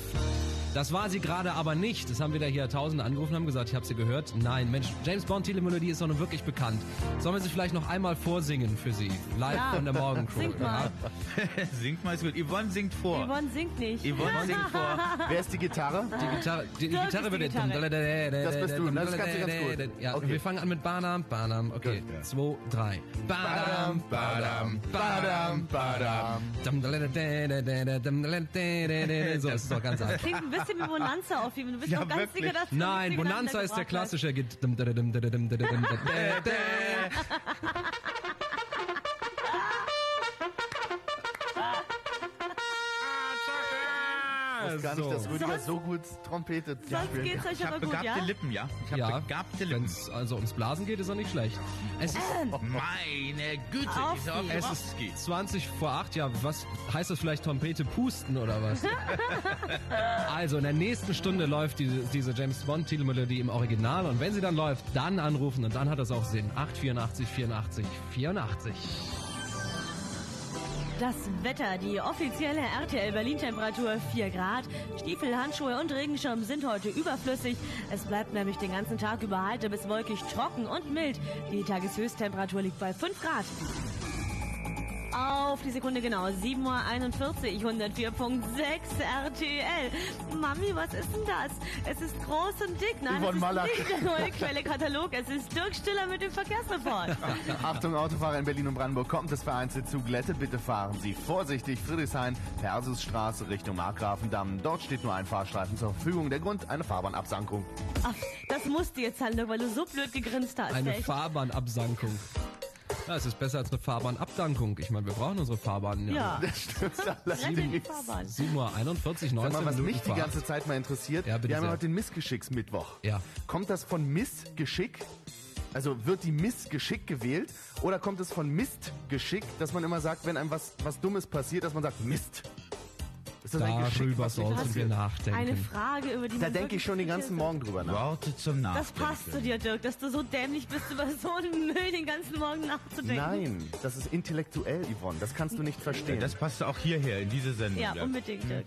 [SPEAKER 1] Das war sie gerade aber nicht. Das haben wieder hier Tausende angerufen, haben gesagt, ich habe sie gehört. Nein, Mensch, James Bond Titelmelodie ist doch nun wirklich bekannt. Sollen wir sie vielleicht noch einmal vorsingen für Sie? Live
[SPEAKER 3] Ja,
[SPEAKER 1] von der Morgencrew.
[SPEAKER 3] singt mal.
[SPEAKER 4] singt mal, ist gut. Yvonne singt vor.
[SPEAKER 3] Yvonne singt nicht.
[SPEAKER 4] Yvonne singt vor.
[SPEAKER 5] Wer ist die Gitarre?
[SPEAKER 1] Die Gitarre, die, die Gitarre
[SPEAKER 3] ist
[SPEAKER 1] wird
[SPEAKER 3] Gitarre.
[SPEAKER 5] Das bist du, das kannst du ganz gut.
[SPEAKER 1] Ja,
[SPEAKER 5] Okay.
[SPEAKER 1] wir fangen an mit Badam, Badam. Okay, zwei, drei. Badam, Badam, Badam, Badam. So ist es doch ganz einfach.
[SPEAKER 3] Klingt ein bisschen bisschen wie Bonanza aufnehmen. Du bist
[SPEAKER 1] Ja,
[SPEAKER 3] doch ganz
[SPEAKER 1] wirklich.
[SPEAKER 3] sicher, dass du
[SPEAKER 1] Nein, Bonanza ist der klassische.
[SPEAKER 5] Wusste gar nicht, dass Rüdiger
[SPEAKER 3] Sonst-
[SPEAKER 5] so gut Trompete spielen
[SPEAKER 3] geht's
[SPEAKER 5] kann.
[SPEAKER 3] euch aber gut,
[SPEAKER 4] begabte
[SPEAKER 3] ja?
[SPEAKER 4] Lippen, ja? Ich habe
[SPEAKER 1] Ja,
[SPEAKER 4] begabte Lippen.
[SPEAKER 1] wenn es also ums Blasen geht, ist er nicht schlecht. Es ist,
[SPEAKER 4] Meine Güte,
[SPEAKER 3] Auf
[SPEAKER 4] dieser
[SPEAKER 3] die-
[SPEAKER 1] es ist 20 vor 8. Ja, was heißt das vielleicht Trompete pusten oder was? [LAUGHS] also in der nächsten Stunde läuft diese, diese James Bond Titelmelodie im Original und wenn sie dann läuft, dann anrufen und dann hat das auch Sinn. 884 84 84.
[SPEAKER 3] Das Wetter, die offizielle RTL Berlin Temperatur 4 Grad. Stiefel, Handschuhe und Regenschirm sind heute überflüssig. Es bleibt nämlich den ganzen Tag über heiter bis wolkig trocken und mild. Die Tageshöchsttemperatur liegt bei 5 Grad. Auf die Sekunde genau, 7.41 Uhr, 104.6 RTL. Mami, was ist denn das? Es ist groß und dick. Nein,
[SPEAKER 5] Yvonne
[SPEAKER 3] es ist
[SPEAKER 5] Malak.
[SPEAKER 3] nicht der neue Quelle-Katalog. Es ist Dirk Stiller mit dem Verkehrsreport. [LAUGHS]
[SPEAKER 5] Achtung, Autofahrer in Berlin und Brandenburg, kommt es vereinzelt zu Glätte, bitte fahren Sie vorsichtig. Friedrichshain, Persusstraße Richtung Markgrafendamm. Dort steht nur ein Fahrstreifen zur Verfügung. Der Grund, eine Fahrbahnabsankung.
[SPEAKER 3] Ach, das musste jetzt halt nur, weil du so blöd gegrinst hast.
[SPEAKER 1] Eine
[SPEAKER 3] echt.
[SPEAKER 1] Fahrbahnabsankung. Ja, es ist besser als eine Fahrbahnabdankung. Ich meine, wir brauchen unsere Fahrbahn.
[SPEAKER 3] Ja. [LAUGHS]
[SPEAKER 5] Das stimmt allerdings.
[SPEAKER 3] Rette die Fahrbahn.
[SPEAKER 1] 7 Uhr 41,
[SPEAKER 5] Sag
[SPEAKER 1] 19
[SPEAKER 5] mal, was
[SPEAKER 1] Minuten
[SPEAKER 5] mich die ganze. Zeit mal interessiert,
[SPEAKER 1] Ja,
[SPEAKER 5] wir haben ja
[SPEAKER 1] sehr.
[SPEAKER 5] heute den Missgeschicksmittwoch.
[SPEAKER 1] Ja.
[SPEAKER 5] Kommt das von Missgeschick? Also wird die Missgeschick gewählt? Oder kommt es von Mistgeschick, dass man immer sagt, wenn einem was, was Dummes passiert, dass man sagt, Mist? Ist das
[SPEAKER 1] Darüber sollten wir nachdenken.
[SPEAKER 3] Eine Frage, über die
[SPEAKER 5] Da denke ich schon den ganzen Morgen drüber nach.
[SPEAKER 4] Worte zum
[SPEAKER 3] ist. Das
[SPEAKER 4] Nachdenken.
[SPEAKER 3] passt zu dir, Dirk, dass du so dämlich bist, über so einen Müll den ganzen Morgen nachzudenken.
[SPEAKER 5] Nein, das ist intellektuell, Yvonne. Das kannst du nicht verstehen.
[SPEAKER 4] Das passt auch hierher, in diese Sendung.
[SPEAKER 3] Ja, unbedingt, Dirk.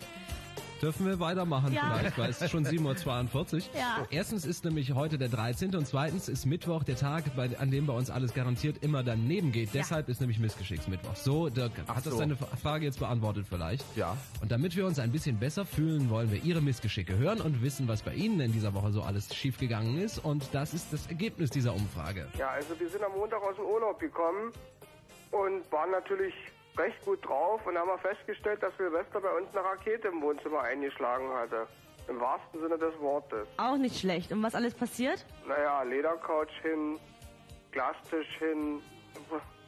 [SPEAKER 1] Dürfen wir weitermachen
[SPEAKER 3] Ja.
[SPEAKER 1] vielleicht, weil es ist schon 7.42 Uhr.
[SPEAKER 3] Ja.
[SPEAKER 1] Erstens ist nämlich heute der 13. und zweitens ist Mittwoch der Tag, bei, an dem bei uns alles garantiert immer daneben geht. Deshalb ist nämlich Missgeschicksmittwoch. So, Dirk,
[SPEAKER 5] Ach
[SPEAKER 1] hat das
[SPEAKER 5] so.
[SPEAKER 1] deine Frage jetzt beantwortet vielleicht?
[SPEAKER 5] Ja.
[SPEAKER 1] Und damit wir uns ein bisschen besser fühlen, wollen wir Ihre Missgeschicke hören und wissen, was bei Ihnen in dieser Woche so alles schiefgegangen ist. Und das ist das Ergebnis dieser Umfrage.
[SPEAKER 12] Ja, also wir sind am Montag aus dem Urlaub gekommen und waren natürlich recht gut drauf und haben auch festgestellt, dass Silvester bei uns eine Rakete im Wohnzimmer eingeschlagen hatte. Im wahrsten Sinne des Wortes.
[SPEAKER 3] Auch nicht schlecht. Und was alles passiert?
[SPEAKER 12] Naja, Ledercouch hin, Glastisch hin,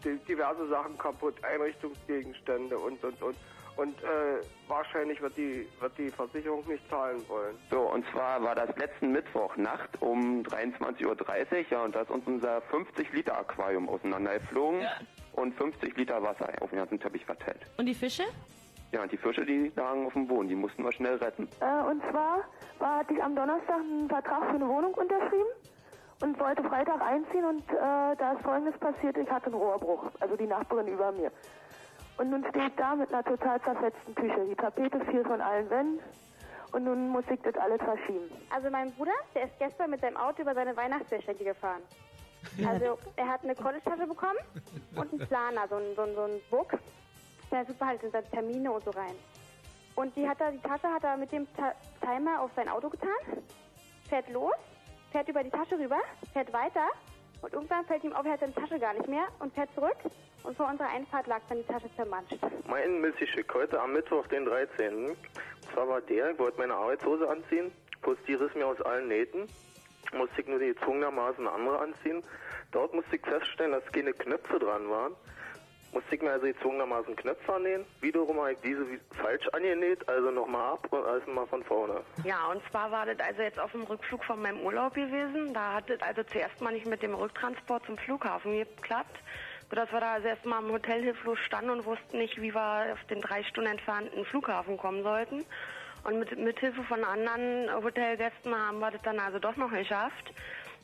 [SPEAKER 12] di- diverse Sachen kaputt, Einrichtungsgegenstände und, und, und. Und äh, wahrscheinlich wird die, wird die Versicherung nicht zahlen wollen.
[SPEAKER 25] So, und zwar war das letzten Mittwoch Nacht um 23.30 Uhr, ja, und da ist uns unser 50-Liter-Aquarium auseinandergeflogen und 50 Liter Wasser auf den ganzen Teppich verteilt.
[SPEAKER 3] Und die Fische?
[SPEAKER 25] Ja, und die Fische, die lagen auf dem Boden, die mussten wir schnell retten.
[SPEAKER 26] Äh, und zwar war, hatte ich am Donnerstag einen Vertrag für eine Wohnung unterschrieben und wollte Freitag einziehen und äh, da ist Folgendes passiert, ich hatte einen Rohrbruch, also die Nachbarin über mir. Und nun stehe ich da mit einer total zerfetzten Küche. Die Tapete fiel von allen Wänden und nun muss ich das alles verschieben.
[SPEAKER 27] Also mein Bruder, der ist gestern mit seinem Auto über seine Weihnachtsgeschenke gefahren. Also er hat eine College-Tasche bekommen und einen Planer, so ein, so ein, so ein Book. Ist super halt sind da Termine und so rein. Und die hat er, die Tasche hat er mit dem Ta Timer auf sein Auto getan, fährt los, fährt über die Tasche rüber, fährt weiter und irgendwann fällt ihm auf, er hat seine Tasche gar nicht mehr und fährt zurück und vor unserer Einfahrt lag dann die Tasche zermanscht.
[SPEAKER 28] Mein Missgeschick heute am Mittwoch, den 13. Und zwar war der, ich wollte meine Arbeitshose anziehen, bloß die riss mir aus allen Nähten. Musste ich nur die gezwungenermaßen andere anziehen. Dort musste ich feststellen, dass keine Knöpfe dran waren. Musste ich mir also gezwungenermaßen Knöpfe annähen. Wiederum habe ich diese falsch angenäht, also nochmal ab und alles mal von vorne.
[SPEAKER 29] Ja, und zwar war das also jetzt auf dem Rückflug von meinem Urlaub gewesen. Da hat es also zuerst mal nicht mit dem Rücktransport zum Flughafen geklappt. Sodass wir da also erstmal am Hotel hilflos standen und wussten nicht, wie wir auf den drei Stunden entfernten Flughafen kommen sollten. Und mit, mit Hilfe von anderen Hotelgästen haben wir das dann also doch noch geschafft.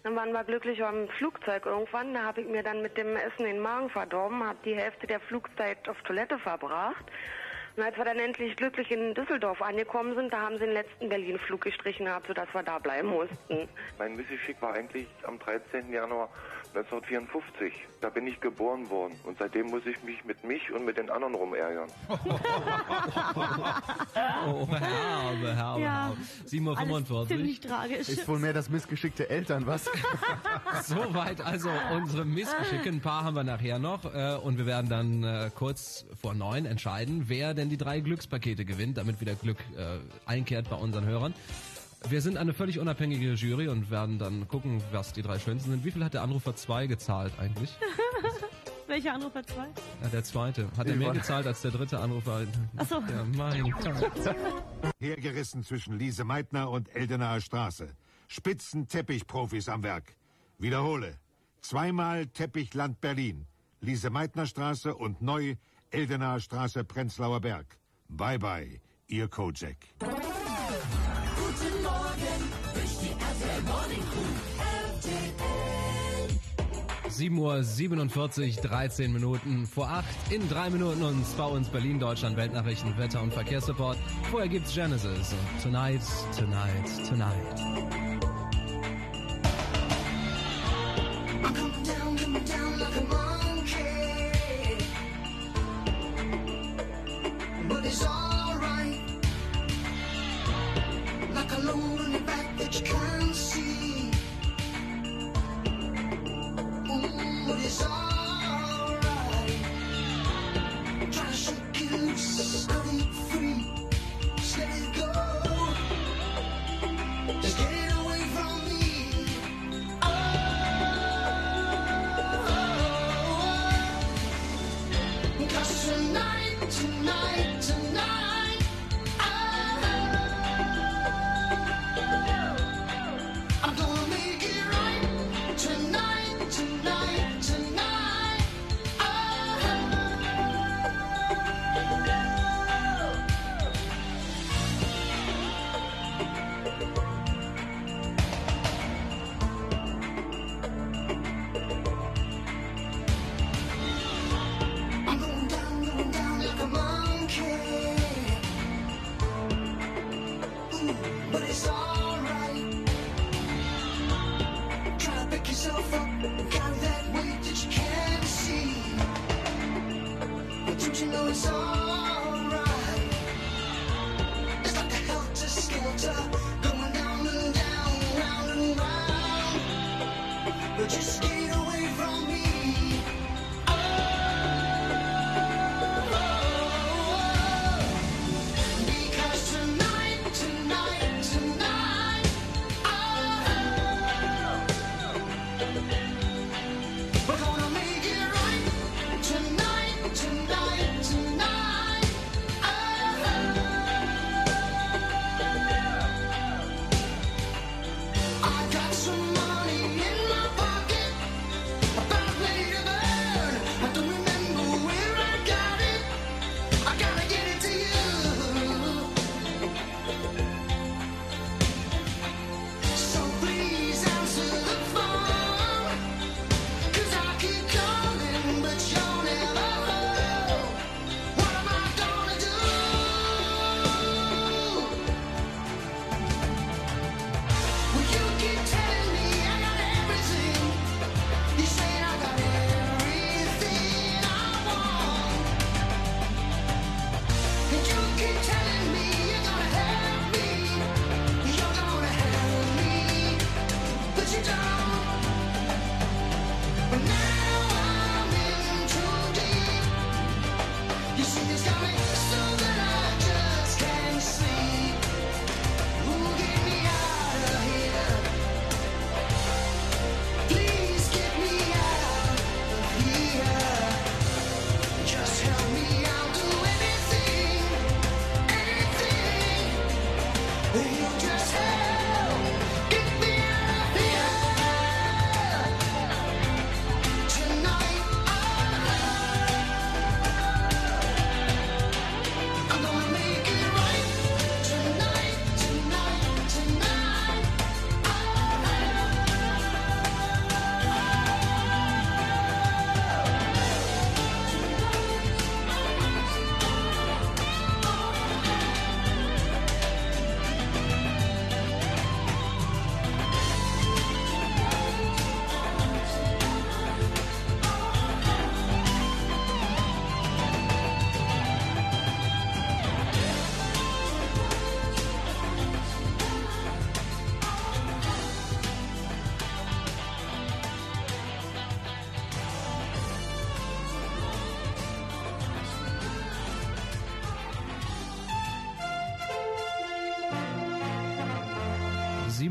[SPEAKER 29] Dann waren wir glücklich am Flugzeug irgendwann. Da habe ich mir dann mit dem Essen den Magen verdorben, habe die Hälfte der Flugzeit auf Toilette verbracht. Und als wir dann endlich glücklich in Düsseldorf angekommen sind, da haben sie den letzten Berlin-Flug gestrichen gehabt, sodass wir da bleiben mussten.
[SPEAKER 28] Mein Missgeschick war eigentlich am 13. Januar
[SPEAKER 30] 1954. Da bin ich geboren worden. Und seitdem muss ich mich mit mich und mit den anderen rumärgern. [LAUGHS]
[SPEAKER 1] Oh, herbe, herbe,
[SPEAKER 3] Ja.
[SPEAKER 1] herbe. 7.45 Uhr.
[SPEAKER 3] Ziemlich tragisch.
[SPEAKER 5] Ist wohl mehr das missgeschickte Eltern, was? [LAUGHS] [LAUGHS]
[SPEAKER 1] Soweit also unsere Missgeschicke. Ein paar haben wir nachher noch. Äh, und wir werden dann äh, kurz vor neun entscheiden, wer denn die drei Glückspakete gewinnt, damit wieder Glück äh, einkehrt bei unseren Hörern. Wir sind eine völlig unabhängige Jury und werden dann gucken, was die drei schönsten sind. Wie viel hat der Anrufer 2 gezahlt eigentlich? [LAUGHS]
[SPEAKER 3] Welcher Anrufer zwei?
[SPEAKER 1] Ja, der zweite. Hat er mehr gezahlt als der dritte Anrufer?
[SPEAKER 3] Ach so.
[SPEAKER 1] Ja, mein Gott.
[SPEAKER 31] Hergerissen zwischen Lise Meitner und Eldenaer Straße. Spitzenteppichprofis am Werk. Wiederhole. Zweimal Teppichland Berlin. Lise Meitner Straße und neu Eldenaer Straße Prenzlauer Berg. Bye bye, Ihr Kojak.
[SPEAKER 1] 7.47 Uhr 13 Minuten vor 8. In 3 Minuten und zwar uns Berlin, Deutschland, Weltnachrichten, Wetter und Verkehrssupport. Vorher gibt's Genesis und Tonight, Tonight, Tonight.
[SPEAKER 32] Alone in the back that you can't see orixá.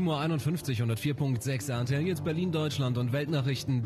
[SPEAKER 1] 7.51 Uhr, 104.6 RTL, jetzt Berlin, Deutschland und Weltnachrichten.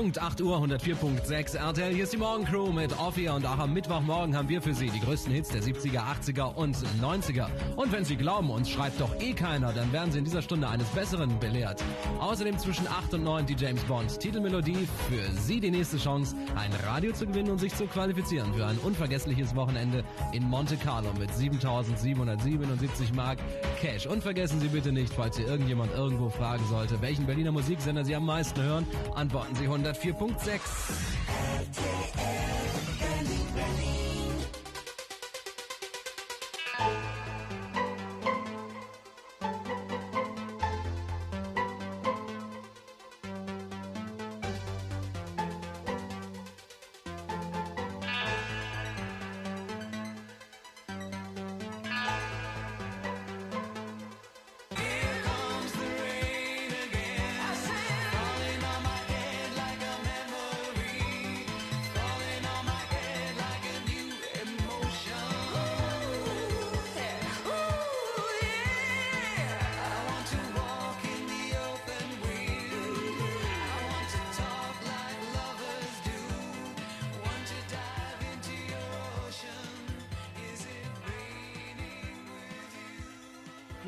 [SPEAKER 1] Punkt 8 Uhr, 104.6 RTL. Hier ist die Morgencrew mit Offia und auch am Mittwochmorgen haben wir für Sie die größten Hits der 70er, 80er und 90er. Und wenn Sie glauben, uns schreibt doch eh keiner, dann werden Sie in dieser Stunde eines Besseren belehrt. Außerdem zwischen 8 und 9 die James Bond Titelmelodie. Für Sie die nächste Chance, ein Radio zu gewinnen und sich zu qualifizieren für ein unvergessliches Wochenende in Monte Carlo mit 7.777 Mark Cash. Und vergessen Sie bitte nicht, falls Sie irgendjemand irgendwo fragen sollte, welchen Berliner Musiksender Sie am meisten hören, antworten Sie 104.6.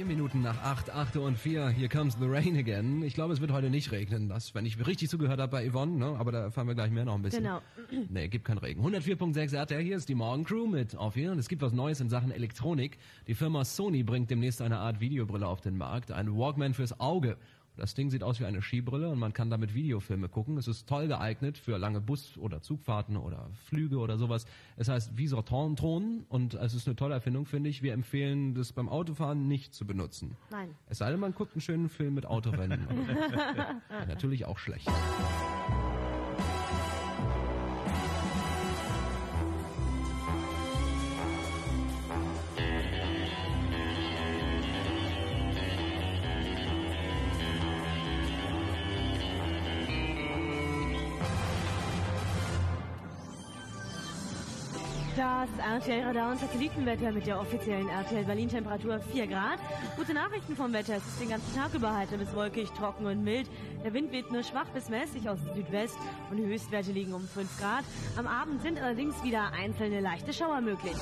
[SPEAKER 1] Vier Minuten nach acht, achte und vier, here comes the rain again. Ich glaube, es wird heute nicht regnen, das, wenn ich richtig zugehört habe bei Yvonne, ne? aber da fahren wir gleich mehr noch ein bisschen.
[SPEAKER 3] Genau. [CLEARS THROAT]
[SPEAKER 1] Nee, gibt keinen Regen. 104.6 RTL, hier ist die Morgencrew mit auf hier und es gibt was Neues in Sachen Elektronik. Die Firma Sony bringt demnächst eine Art Videobrille auf den Markt, ein Walkman fürs Auge. Das Ding sieht aus wie eine Skibrille und man kann damit Videofilme gucken. Es ist toll geeignet für lange Bus- oder Zugfahrten oder Flüge oder sowas. Es heißt Visorton und es ist eine tolle Erfindung, finde ich. Wir empfehlen, das beim Autofahren nicht zu benutzen.
[SPEAKER 3] Nein.
[SPEAKER 1] Es sei denn, man guckt einen schönen Film mit Autorennen. [LAUGHS] Natürlich auch schlecht.
[SPEAKER 3] Das RTL Radar und Satellitenwetter mit der offiziellen RTL Berlin Temperatur 4 Grad. Gute Nachrichten vom Wetter. Es ist den ganzen Tag über heiter bis wolkig, trocken und mild. Der Wind weht nur schwach bis mäßig aus Südwest und die Höchstwerte liegen um 5 Grad. Am Abend sind allerdings wieder einzelne leichte Schauer möglich.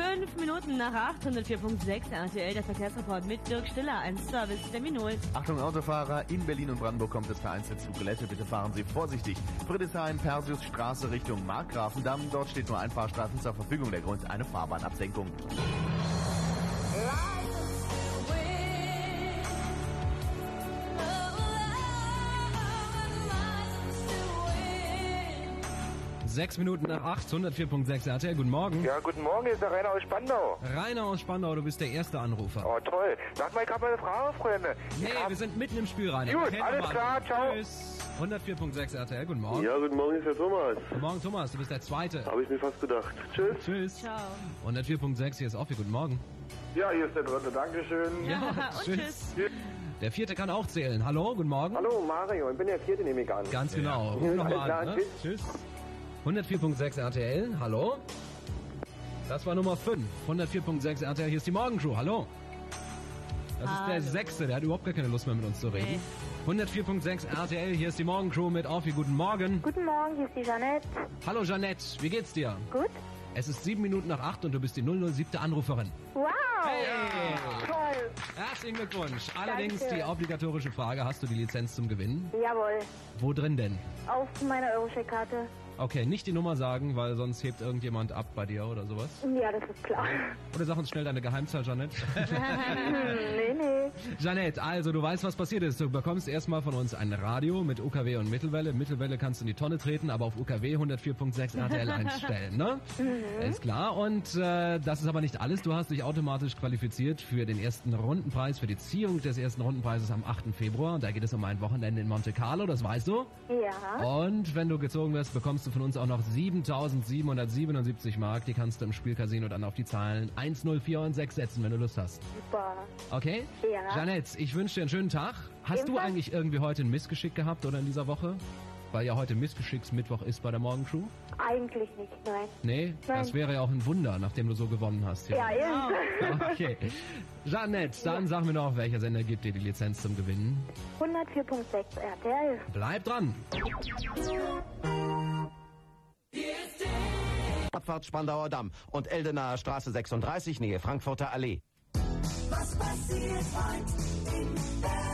[SPEAKER 3] Fünf Minuten nach 804.6 RTL, der Verkehrsreport mit Dirk Stiller, ein Service der Minol.
[SPEAKER 5] Achtung Autofahrer, in Berlin und Brandenburg kommt es vereinzelt zu Glätte. Bitte fahren Sie vorsichtig. Friedrichshain, Persiusstraße Richtung Markgrafendamm. Dort steht nur ein Fahrstreifen zur Verfügung. Der Grund eine Fahrbahnabsenkung.
[SPEAKER 1] Sechs Minuten nach acht, 104.6 RTL, guten Morgen.
[SPEAKER 33] Ja, guten Morgen, hier ist der Rainer aus Spandau.
[SPEAKER 1] Rainer aus Spandau, du bist der erste Anrufer.
[SPEAKER 33] Oh, toll. Sag mal, ich habe eine Frage, Freunde.
[SPEAKER 1] Nee, wir sind mitten im Spiel, Rainer.
[SPEAKER 33] Gut, alles klar, ciao.
[SPEAKER 1] Tschüss. 104.6 RTL, guten Morgen.
[SPEAKER 34] Ja, guten Morgen, ist der Thomas.
[SPEAKER 1] Guten Morgen, Thomas, du bist der Zweite.
[SPEAKER 34] Habe ich mir fast gedacht. Tschüss.
[SPEAKER 1] Tschüss.
[SPEAKER 3] Ciao.
[SPEAKER 1] 104.6, hier ist Offi, guten Morgen.
[SPEAKER 12] Ja, hier ist der dritte. Dankeschön.
[SPEAKER 1] Ja, [LAUGHS] tschüss. Der Vierte kann auch zählen. Hallo, guten Morgen.
[SPEAKER 12] Hallo, Mario. Ich bin der Vierte, nehme ich an.
[SPEAKER 1] Ganz genau. Ruf
[SPEAKER 12] Alles
[SPEAKER 1] nochmal an. Ne?
[SPEAKER 12] tschüss.
[SPEAKER 1] Tschüss. 104.6 RTL, hallo. Das war Nummer 5. 104.6 RTL, hier ist die Morgencrew, hallo. Das ist der
[SPEAKER 3] Hallo.
[SPEAKER 1] Sechste, der hat überhaupt gar keine Lust mehr mit uns zu reden. 104.6 RTL, hier ist die Morgencrew mit Offi, guten Morgen.
[SPEAKER 27] Guten Morgen, hier ist die Jeanette.
[SPEAKER 1] Hallo Jeanette, wie geht's dir?
[SPEAKER 27] Gut.
[SPEAKER 1] Es ist sieben Minuten nach acht und du bist die 007. Anruferin.
[SPEAKER 27] Wow!
[SPEAKER 1] Hey!
[SPEAKER 27] Toll!
[SPEAKER 1] Herzlichen Glückwunsch. Allerdings
[SPEAKER 27] Danke.
[SPEAKER 1] die obligatorische Frage, hast du die Lizenz zum Gewinnen?
[SPEAKER 27] Jawohl.
[SPEAKER 1] Wo drin denn?
[SPEAKER 27] Auf meiner Eurocheck-Karte.
[SPEAKER 1] Okay, nicht die Nummer sagen, weil sonst hebt irgendjemand ab bei dir oder sowas.
[SPEAKER 27] Ja, das ist klar.
[SPEAKER 1] Oder sag uns schnell deine Geheimzahl, Jeanette. [LAUGHS]
[SPEAKER 27] nee, nee.
[SPEAKER 1] Jeanette, also du weißt, was passiert ist. Du bekommst erstmal von uns ein Radio mit UKW und Mittelwelle. Mittelwelle kannst du in die Tonne treten, aber auf UKW 104.6 RTL einstellen, ne?
[SPEAKER 27] Mhm.
[SPEAKER 1] Ist klar. Und äh, das ist aber nicht alles. Du hast dich automatisch qualifiziert für den ersten Rundenpreis, für die Ziehung des ersten Rundenpreises am 8. Februar. Da geht es um ein Wochenende in Monte Carlo, das weißt du.
[SPEAKER 27] Ja.
[SPEAKER 1] Und wenn du gezogen wirst, bekommst du von uns auch noch 7.777 Mark. Die kannst du im Spielcasino dann auf die Zahlen 1, 0, 4 und 6 setzen, wenn du Lust hast.
[SPEAKER 27] Super.
[SPEAKER 1] Okay?
[SPEAKER 27] Ja.
[SPEAKER 1] Janette, ich wünsche dir einen schönen Tag. Hast du
[SPEAKER 27] Ebenfalls.
[SPEAKER 1] eigentlich irgendwie heute ein Missgeschick gehabt oder in dieser Woche? Weil ja heute Missgeschicksmittwoch ist bei der Morgencrew.
[SPEAKER 27] Eigentlich nicht, nein.
[SPEAKER 1] Nee,
[SPEAKER 27] Nein.
[SPEAKER 1] das wäre ja auch ein Wunder, nachdem du so gewonnen hast. hier.
[SPEAKER 27] Ja, eben.
[SPEAKER 1] Okay. Janette, dann sag mir noch, welcher Sender gibt dir die Lizenz zum Gewinnen?
[SPEAKER 27] 104.6 RTL.
[SPEAKER 1] Bleib dran.
[SPEAKER 35] Abfahrt Spandauer Damm und Eldenaer Straße 36, Nähe Frankfurter Allee.
[SPEAKER 8] Was passiert heute in Berlin?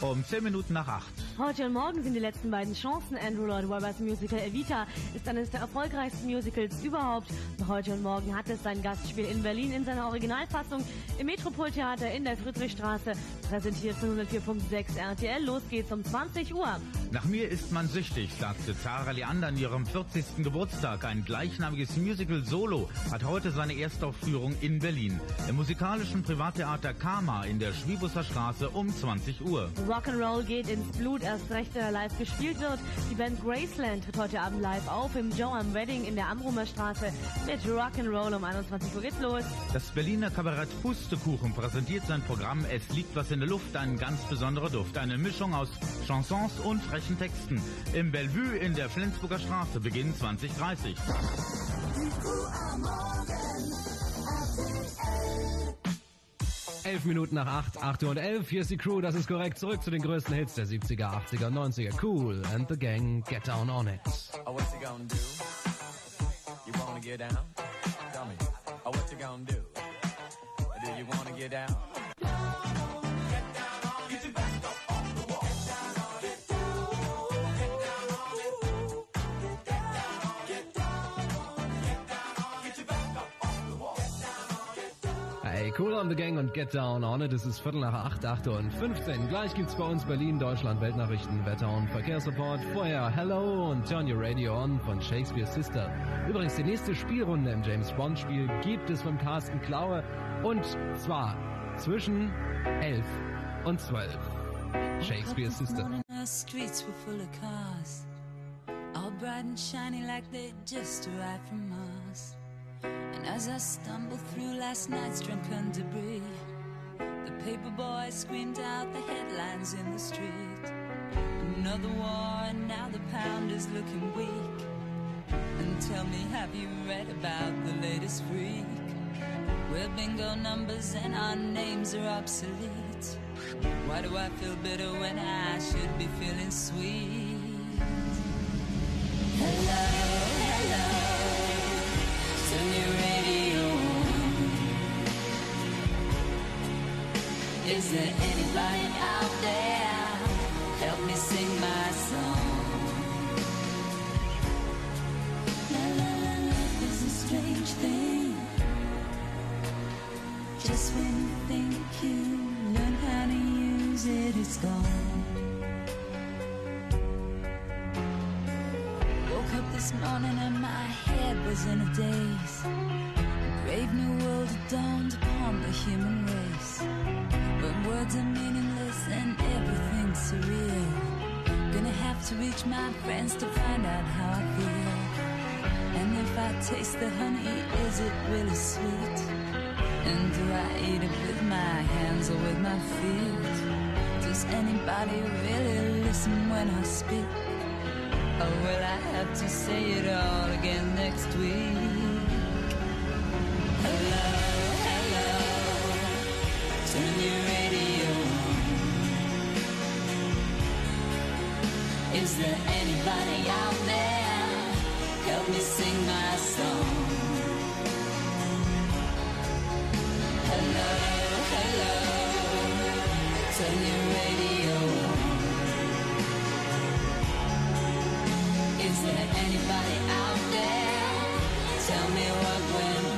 [SPEAKER 4] Um 10 Minuten nach 8.
[SPEAKER 3] Heute und morgen sind die letzten beiden Chancen. Andrew Lloyd Webbers Musical Evita ist eines der erfolgreichsten Musicals überhaupt. Heute und morgen hat es sein Gastspiel in Berlin in seiner Originalfassung im Metropoltheater in der Friedrichstraße. Präsentiert von 104.6 RTL. Los geht's um 20 Uhr.
[SPEAKER 4] Nach mir ist man süchtig, sagte Zara Leander an ihrem 40. Geburtstag. Ein gleichnamiges Musical Solo hat heute seine Erstaufführung in Berlin. Im musikalischen Privattheater Karma in der Schwiebusser Straße um 20 Uhr.
[SPEAKER 3] Rock'n'Roll geht ins Blut, erst recht, wenn er live gespielt wird. Die Band Graceland tritt heute Abend live auf im Joe am Wedding in der Amrumer Straße mit Rock'n'Roll um 21 Uhr geht's los.
[SPEAKER 4] Das Berliner Kabarett Pustekuchen präsentiert sein Programm Es liegt was in der Luft, ein ganz besonderer Duft. Eine Mischung aus Chansons und frechen Texten. Im Bellevue in der Flensburger Straße beginnt 2030.
[SPEAKER 1] Elf Minuten nach acht, 8 Uhr und 11. Hier ist die Crew, das ist korrekt. Zurück zu den größten Hits der 70er, 80er, 90er. Cool and the Gang, get down on it.
[SPEAKER 36] Oh, what you gonna do? You wanna get down? Tell me. Oh, what you gonna do? Do you wanna get down?
[SPEAKER 1] Cool on the Gang und get down on it. Es ist Viertel nach acht, 8 Uhr und 15. Gleich gibt's bei uns Berlin, Deutschland, Weltnachrichten, Wetter und Verkehrssupport. Vorher Hello und Turn Your Radio On von Shakespeare's Sister. Übrigens, die nächste Spielrunde im James Bond Spiel gibt es von Carsten Klaue und zwar zwischen 11 und 12. Shakespeare's Sister.
[SPEAKER 11] All bright and shiny like they just arrived from Mars. And as I stumbled through last night's drunken debris, the paper boy screamed out the headlines in the street. Another war, and now the pound is looking weak. And tell me, have you read about the latest freak? Well, bingo numbers and our names are obsolete. Why do I feel bitter when I should be feeling sweet? Hello, hello, Is there anybody out there? Help me sing my song. Life is a strange thing. Just when you think you learn how to use it, it's gone. Woke up this morning head was in a daze. Brave new world dawned upon the human race. When words are meaningless and everything's surreal. Gonna have to reach my friends to find out how I feel. And if I taste the honey, is it really sweet? And do I eat it with my hands or with my feet? Does anybody really listen when I speak? Or will I have to say it all again next week? Hello, hello, turn your radio on. Is there anybody out there? Help me sing my song. Hello, hello, turn your radio anybody out there? Tell me what went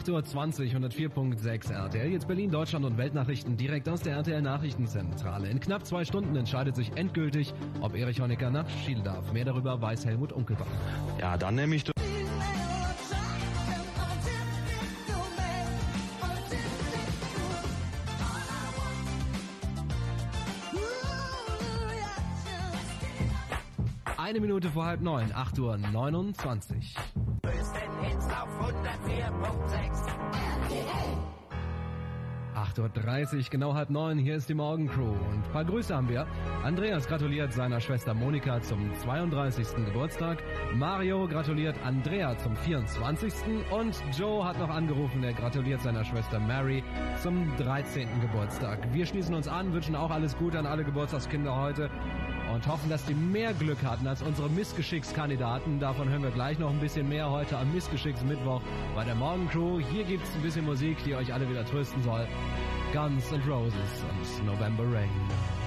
[SPEAKER 1] 8.20 Uhr, 104.6 RTL. Jetzt Berlin, Deutschland und Weltnachrichten direkt aus der RTL Nachrichtenzentrale. In knapp zwei Stunden entscheidet sich endgültig, ob Erich Honecker nach Schiel darf. Mehr darüber weiß Helmut Unkelbach.
[SPEAKER 37] Ja, dann nämlich du.
[SPEAKER 1] Eine Minute vor halb neun, 8 Uhr 29. 8.30 Uhr, genau halb neun, hier ist die Morgencrew. Und ein paar Grüße haben wir. Andreas gratuliert seiner Schwester Monika zum 32. Geburtstag. Mario gratuliert Andrea zum 24. Und Joe hat noch angerufen, er gratuliert seiner Schwester Mary zum 13. Geburtstag. Wir schließen uns an, wünschen auch alles Gute an alle Geburtstagskinder heute und hoffen, dass die mehr Glück hatten als unsere Missgeschickskandidaten. Davon hören wir gleich noch ein bisschen mehr heute am Missgeschicksmittwoch bei der Morgencrew. Hier gibt's ein bisschen Musik, die euch alle wieder trösten soll. Guns and Roses und November Rain.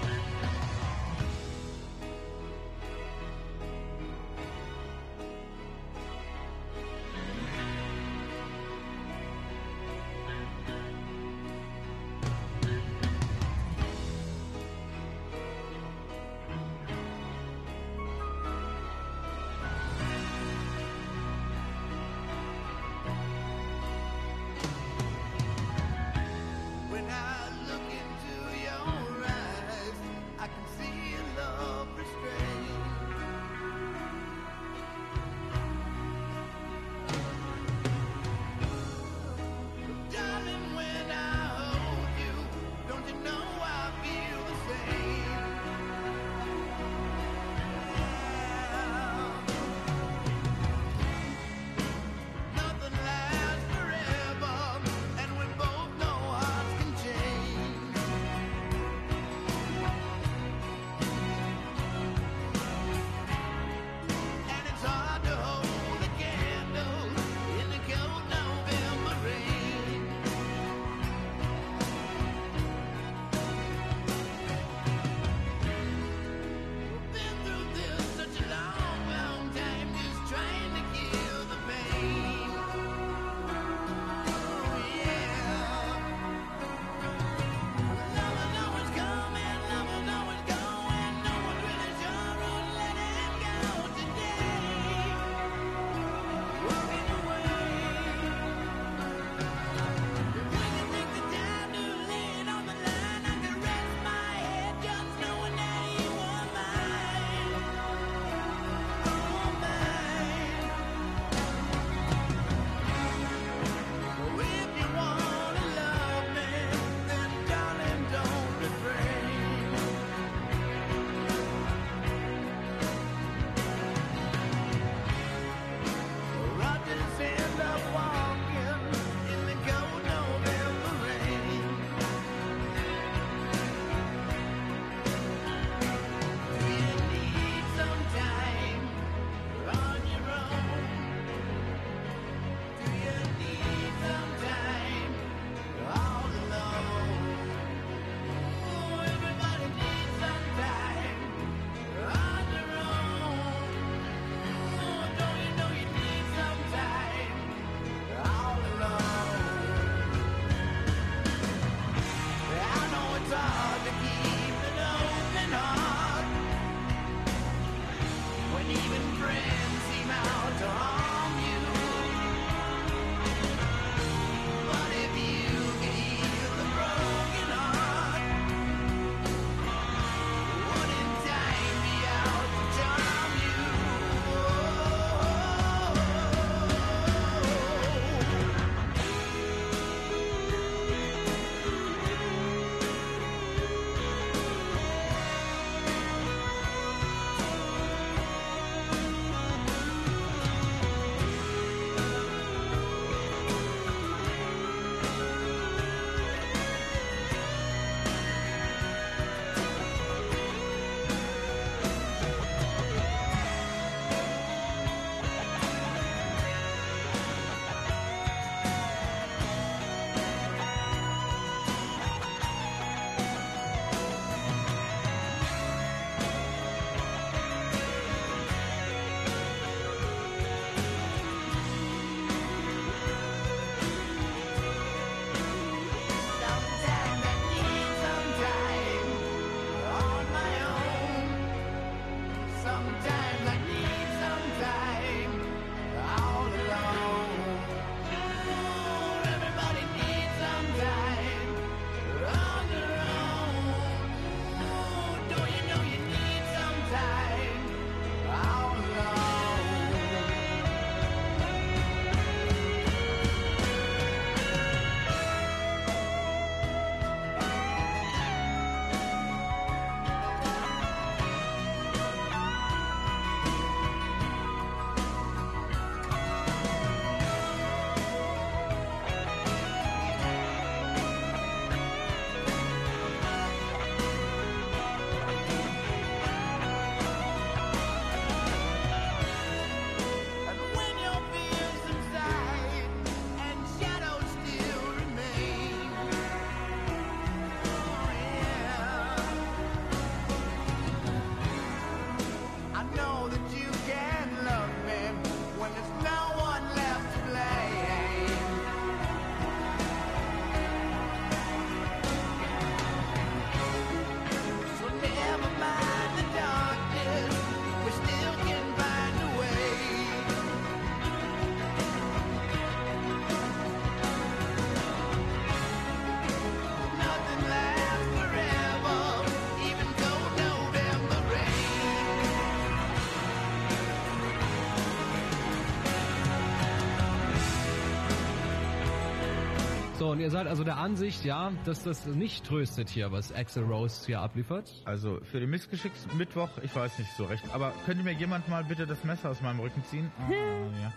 [SPEAKER 1] Und ihr seid also der Ansicht, ja, dass das nicht tröstet hier, was Axel Rose hier abliefert?
[SPEAKER 4] Also für den Missgeschicks-Mittwoch, ich weiß nicht so recht. Aber könnte mir jemand mal bitte das Messer aus meinem Rücken ziehen? Ah, [LAUGHS] ja.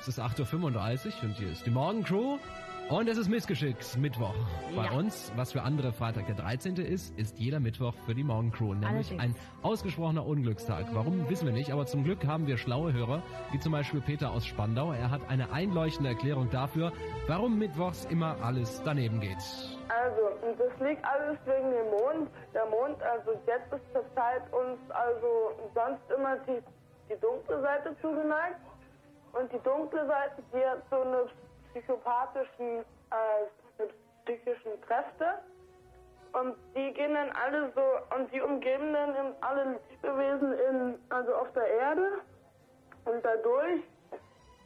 [SPEAKER 1] Es ist 8.35 Uhr und hier ist die Morgencrew. Und es ist Missgeschicks Mittwoch. Bei
[SPEAKER 3] Ja.
[SPEAKER 1] uns, was für andere Freitag der 13. ist, ist jeder Mittwoch für die Morgencrew. Nämlich
[SPEAKER 3] Allerdings.
[SPEAKER 1] ein ausgesprochener Unglückstag. Warum, wissen wir nicht. Aber zum Glück haben wir schlaue Hörer, wie zum Beispiel Peter aus Spandau. Er hat eine einleuchtende Erklärung dafür, warum Mittwochs immer alles daneben geht.
[SPEAKER 26] Also, das liegt alles wegen dem Mond. Der Mond, also jetzt ist zur Zeit uns also sonst immer die, die dunkle Seite zugeneigt. Und die dunkle Seite, die hat so eine psychopathischen, äh, psychischen Kräfte. Und die gehen dann alle so, und die umgeben dann alle Lebewesen in, also auf der Erde. Und dadurch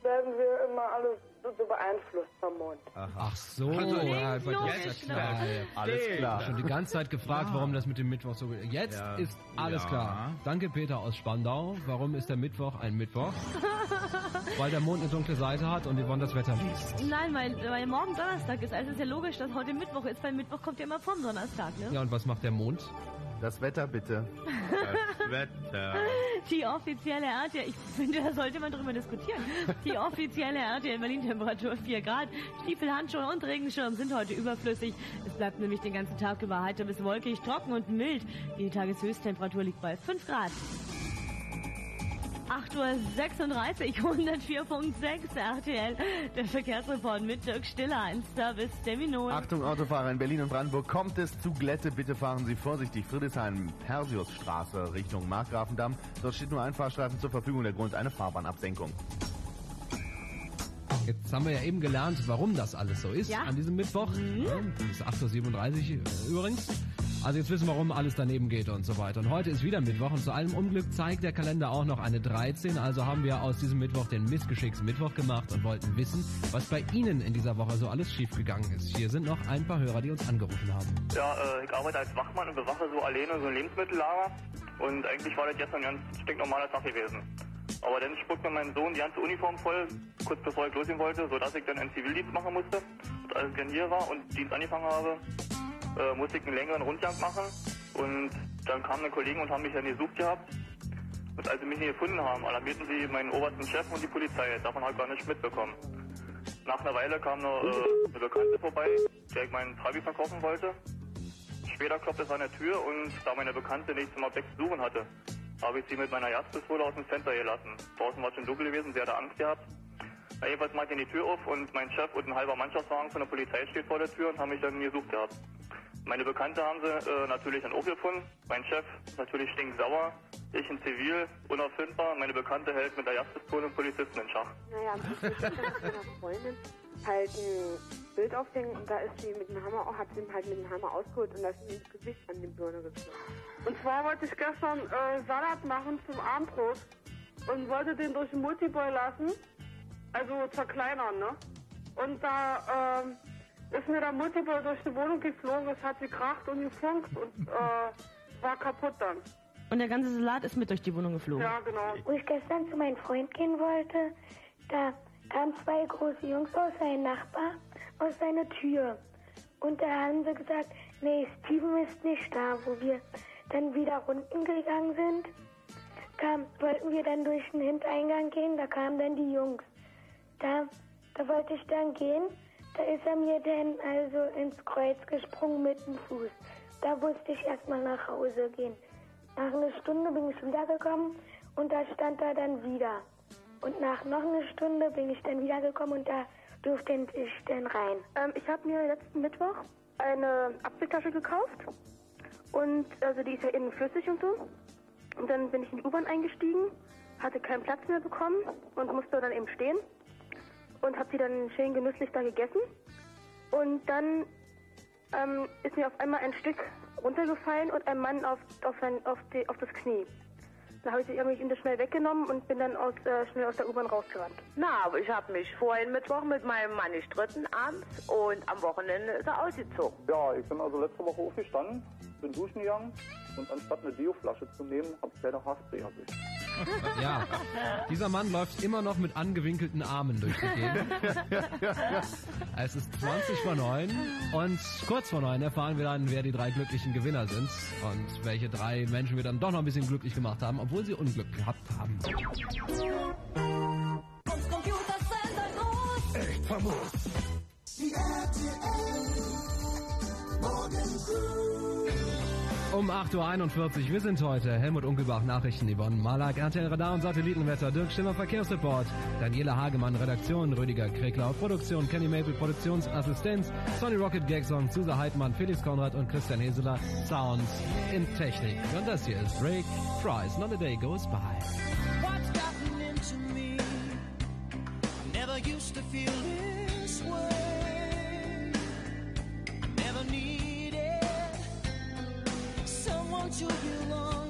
[SPEAKER 26] werden wir immer alle so, so beeinflusst vom Mond.
[SPEAKER 1] Ach so,
[SPEAKER 4] Also, logisch,
[SPEAKER 1] jetzt klar. Alles klar. Schon die ganze Zeit gefragt,
[SPEAKER 4] Ja.
[SPEAKER 1] warum das mit dem Mittwoch so Jetzt
[SPEAKER 4] Ja.
[SPEAKER 1] ist alles
[SPEAKER 4] Ja.
[SPEAKER 1] klar. Danke Peter aus Spandau. Warum ist der Mittwoch ein Mittwoch? [LAUGHS] Weil der Mond eine dunkle Seite hat und Yvonne das Wetter liest.
[SPEAKER 3] Nein, weil, weil morgen Donnerstag ist. Also ist ja logisch, dass heute Mittwoch ist, weil Mittwoch kommt ja immer vom Donnerstag, ne?
[SPEAKER 1] Ja, und was macht der Mond?
[SPEAKER 5] Das Wetter bitte. [LAUGHS]
[SPEAKER 4] Das Wetter.
[SPEAKER 3] Die offizielle RTL, ich finde, da sollte man drüber diskutieren. Die offizielle RTL Berlin-Temperatur 4 Grad. Stiefel, Handschuhe und Regenschirm sind heute überflüssig. Es bleibt nämlich den ganzen Tag über heiter bis wolkig, trocken und mild. Die Tageshöchsttemperatur liegt bei 5 Grad. 8.36 Uhr, 104.6 RTL. Der Verkehrsreport mit Dirk Stiller, ein Service der Minute.
[SPEAKER 5] Achtung Autofahrer in Berlin und Brandenburg, kommt es zu Glätte, bitte fahren Sie vorsichtig. Friedrichshain, Persiusstraße Richtung Markgrafendamm. Dort steht nur ein Fahrstreifen zur Verfügung, der Grund eine Fahrbahnabsenkung.
[SPEAKER 1] Jetzt haben wir ja eben gelernt, warum das alles so ist
[SPEAKER 3] Ja.
[SPEAKER 1] an diesem Mittwoch. Ja, das ist 8.37 Uhr äh, übrigens. Also jetzt wissen wir, warum alles daneben geht und so weiter. Und heute ist wieder Mittwoch und zu allem Unglück zeigt der Kalender auch noch eine 13. Also haben wir aus diesem Mittwoch den Missgeschicks-Mittwoch gemacht und wollten wissen, was bei Ihnen in dieser Woche so alles schiefgegangen ist. Hier sind noch ein paar Hörer, die uns angerufen haben.
[SPEAKER 37] Ja, äh, ich arbeite als Wachmann und bewache so alleine so ein Lebensmittellager. Und eigentlich war das gestern ein ganz stinknormaler Tag gewesen. Aber dann spuckt mir mein Sohn die ganze Uniform voll, kurz bevor ich losgehen wollte, sodass ich dann einen Zivildienst machen musste. Und als ich dann hier war und Dienst angefangen habe, äh, musste ich einen längeren Rundgang machen. Und dann kamen Kollegen und haben mich dann gesucht gehabt. Und als sie mich nicht gefunden haben, alarmierten sie meinen obersten Chef und die Polizei. Davon habe ich gar nichts mitbekommen. Nach einer Weile kam noch äh, eine Bekannte vorbei, der ich meinen Trabi verkaufen wollte. Später klopfte es an der Tür und da meine Bekannte nichts zum Objekt zu suchen hatte, habe ich sie mit meiner Jagdpistole aus dem Fenster gelassen. Draußen war es schon dunkel gewesen, sie hatte Angst gehabt. Na, jedenfalls mache ich die Tür auf und mein Chef und ein halber Mannschaftswagen von der Polizei steht vor der Tür und haben mich dann gesucht gehabt. Meine Bekannte haben sie äh, natürlich dann auch gefunden. Mein Chef natürlich stinksauer. Ich in Zivil, unauffindbar. Meine Bekannte hält mit der Jagdpistole Polizisten in Schach.
[SPEAKER 27] Naja, ist das mit meiner Freundin halt ein Bild aufhängen und da ist sie mit dem Hammer, hat sie ihm halt mit dem Hammer ausgeholt und da ist ihm ins Gesicht an die Birne geschlagen.
[SPEAKER 26] Und zwar wollte ich gestern äh, Salat machen zum Abendbrot und wollte den durch den Multiboy lassen, also zerkleinern, ne? Und da ähm, ist mir der Multiboy durch die Wohnung geflogen, es hat gekracht und gefunkt und äh, war kaputt dann.
[SPEAKER 3] Und der ganze Salat ist mit durch die Wohnung geflogen.
[SPEAKER 26] Ja, genau.
[SPEAKER 38] Wo ich gestern zu meinem Freund gehen wollte, da kamen zwei große Jungs aus, sein Nachbar, aus seiner Tür. Und da haben sie gesagt, nee, Steven ist nicht da. Wo wir dann wieder unten gegangen sind, kam, wollten wir dann durch den Hintereingang gehen, da kamen dann die Jungs. Da, da wollte ich dann gehen, da ist er mir dann also ins Kreuz gesprungen mit dem Fuß. Da musste ich erstmal nach Hause gehen. Nach einer Stunde bin ich wiedergekommen und da stand er dann wieder. Und nach noch einer Stunde bin ich dann wiedergekommen und da durfte ich dann rein.
[SPEAKER 27] Ähm, ich habe mir letzten Mittwoch eine Apfeltasche gekauft. Und also die ist ja innen flüssig und so. Und dann bin ich in die U-Bahn eingestiegen, hatte keinen Platz mehr bekommen und musste dann eben stehen. Und habe sie dann schön genüsslich da gegessen. Und dann ähm, ist mir auf einmal ein Stück runtergefallen und ein Mann auf, auf, sein, auf, die, auf das Knie. Da habe ich sie irgendwie das schnell weggenommen und bin dann aus, äh, schnell aus der U-Bahn rausgerannt.
[SPEAKER 39] Na, aber ich habe mich vorhin Mittwoch mit meinem Mann gestritten abends und am Wochenende ist er ausgezogen.
[SPEAKER 40] Ja, ich bin also letzte Woche aufgestanden, bin duschen gegangen und anstatt eine Deo-Flasche zu nehmen, habe ich leider Haarspray erwischt. [LAUGHS]
[SPEAKER 1] Ja, dieser Mann läuft immer noch mit angewinkelten Armen durch die Gegend. [LAUGHS] Es ist 20 vor 9 und kurz vor 9 erfahren wir dann, wer die drei glücklichen Gewinner sind und welche drei Menschen wir dann doch noch ein bisschen glücklich gemacht haben, obwohl sie Unglück gehabt haben.
[SPEAKER 32] Echt famos. Die RTL Morgencrew.
[SPEAKER 1] Um 8.41 Uhr, wir sind heute Helmut Unkelbach, Nachrichten Yvonne Malak, RTL Radar und Satellitenwetter, Dirk Schimmer, Verkehrsreport, Daniela Hagemann, Redaktion, Rüdiger Kreklau, Produktion, Kenny Maple, Produktionsassistenz, Sonny Rocket Gagson, Susa Heidmann, Felix Konrad und Christian Heseler, Sound in Technik. Und das hier ist Rick Price, Not a Day Goes By.
[SPEAKER 32] What's gotten into me? I never used to feel this you belong?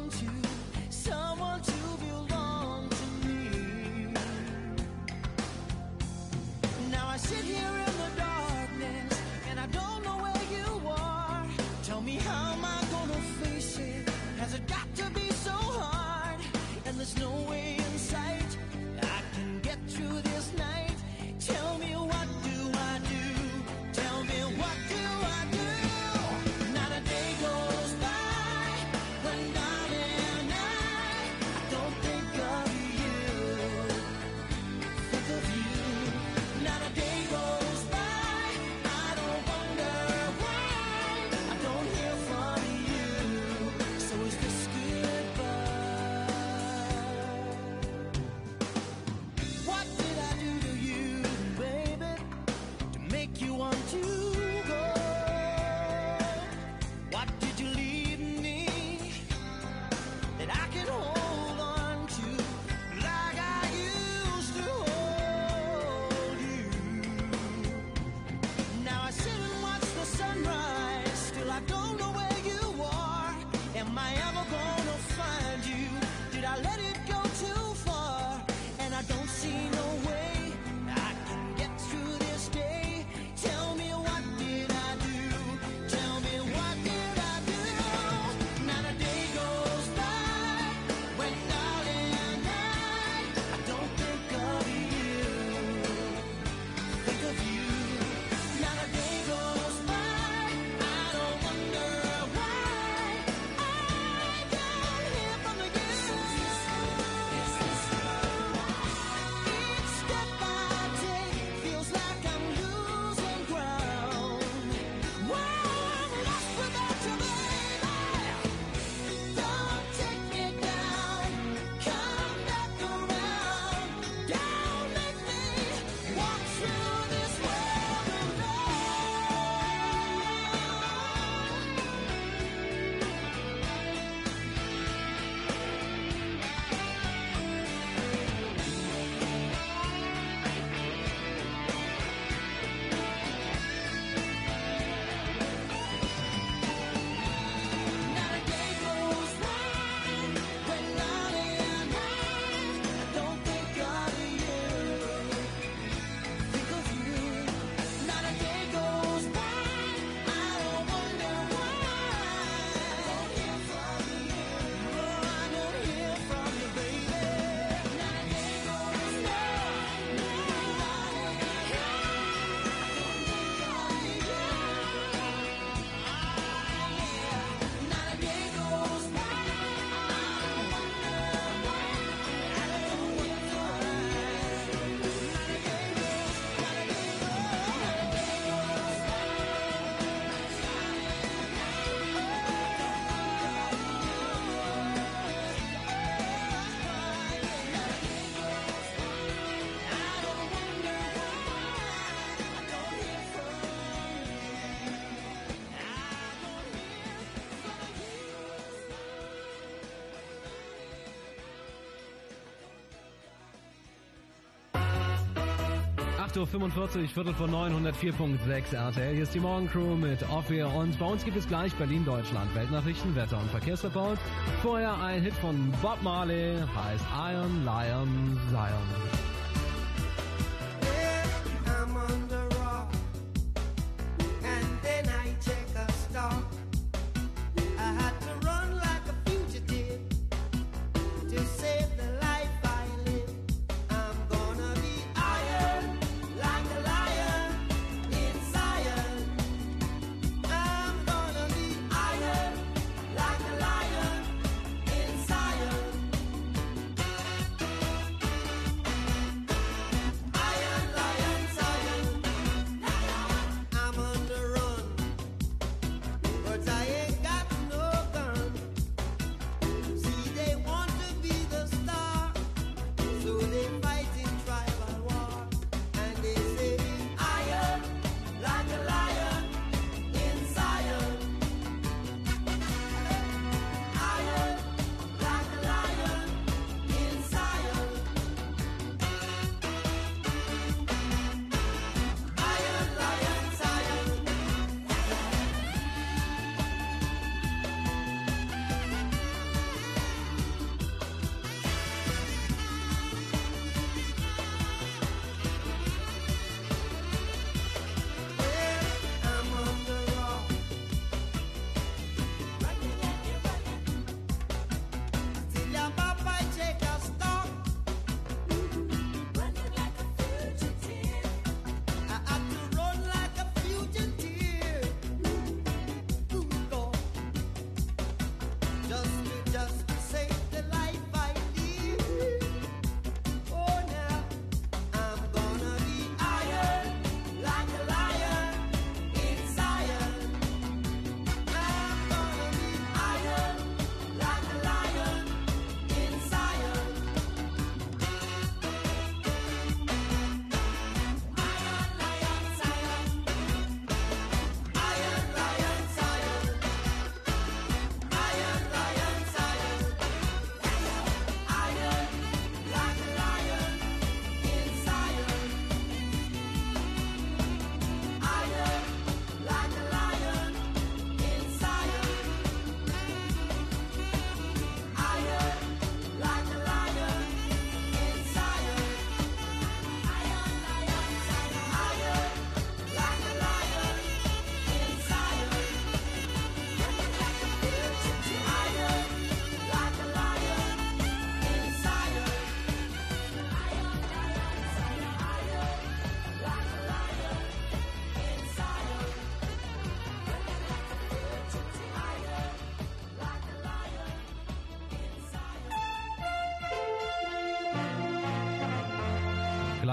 [SPEAKER 1] Uhr, 45, Viertel vor 9, 104.6 RTL. Hier ist die Morgencrew mit Off-Air und bei uns gibt es gleich Berlin-Deutschland, Weltnachrichten, Wetter und Verkehrsreport. Vorher ein Hit von Bob Marley, heißt Iron Lion Zion.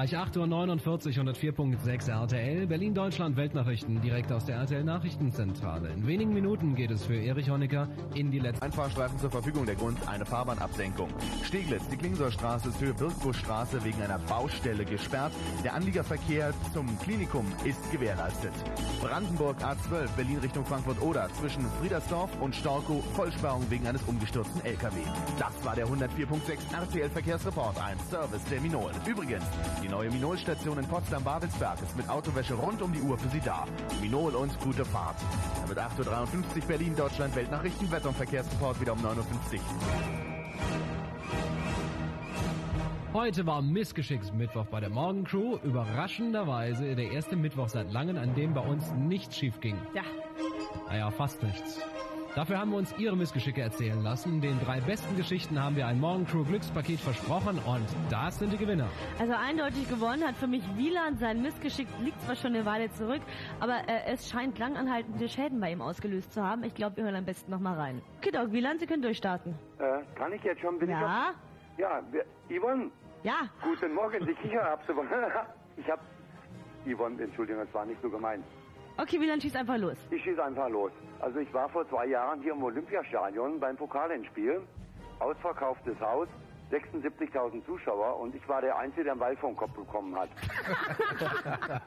[SPEAKER 1] Gleich 8.49 Uhr 104.6 RTL. Berlin-Deutschland Weltnachrichten direkt aus der RTL Nachrichtenzentrale. In wenigen Minuten geht es für Erich Honecker in die letzte...
[SPEAKER 5] Einfahrstreifen zur Verfügung, der Grund eine Fahrbahnabsenkung. Steglitz, die Klingser Straße ist Höhe Birkbuschstraße wegen einer Baustelle gesperrt. Der Anliegerverkehr zum Klinikum ist gewährleistet. Brandenburg A12, Berlin Richtung Frankfurt-Oder, zwischen Friedersdorf und Storkow, Vollsperrung wegen eines umgestürzten LKW. Das war der 104.6 RTL Verkehrsreport, ein Service der Minol. Übrigens, die neue Minol-Station in Potsdam-Babelsberg ist mit Autowäsche rund um die Uhr für Sie da. Minol und gute Fahrt. Damit 8.53 Uhr Berlin, Deutschland, Weltnachrichten, Wetter- und Verkehrsreport wieder um 9.50 Uhr.
[SPEAKER 1] Heute war Missgeschicks-Mittwoch bei der Morgencrew. Überraschenderweise der erste Mittwoch seit langem, an dem bei uns nichts schief ging.
[SPEAKER 3] Ja.
[SPEAKER 1] Naja, fast nichts. Dafür haben wir uns ihre Missgeschicke erzählen lassen. Den drei besten Geschichten haben wir ein Morgencrew-Glückspaket versprochen und das sind die Gewinner.
[SPEAKER 3] Also eindeutig gewonnen hat für mich Wieland. Sein Missgeschick liegt zwar schon eine Weile zurück, aber äh, es scheint langanhaltende Schäden bei ihm ausgelöst zu haben. Ich glaube, wir hören am besten nochmal rein. Kidog, Wieland, Sie können durchstarten.
[SPEAKER 9] Äh, kann ich jetzt schon? Bin
[SPEAKER 3] Ja?
[SPEAKER 9] Ich auf, ja, Yvonne.
[SPEAKER 3] Ja.
[SPEAKER 9] Guten Morgen, die Kichererbse. [LAUGHS] ich hab... Yvonne, Entschuldigung, das war nicht so gemeint.
[SPEAKER 3] Okay, Wieland, schieß einfach los.
[SPEAKER 9] Ich schieße einfach los. Also ich war vor zwei Jahren hier im Olympiastadion beim Pokalendspiel. Ausverkauftes Haus, 76.000 Zuschauer und ich war der Einzige, der einen Ball vom Kopf bekommen hat. [LAUGHS]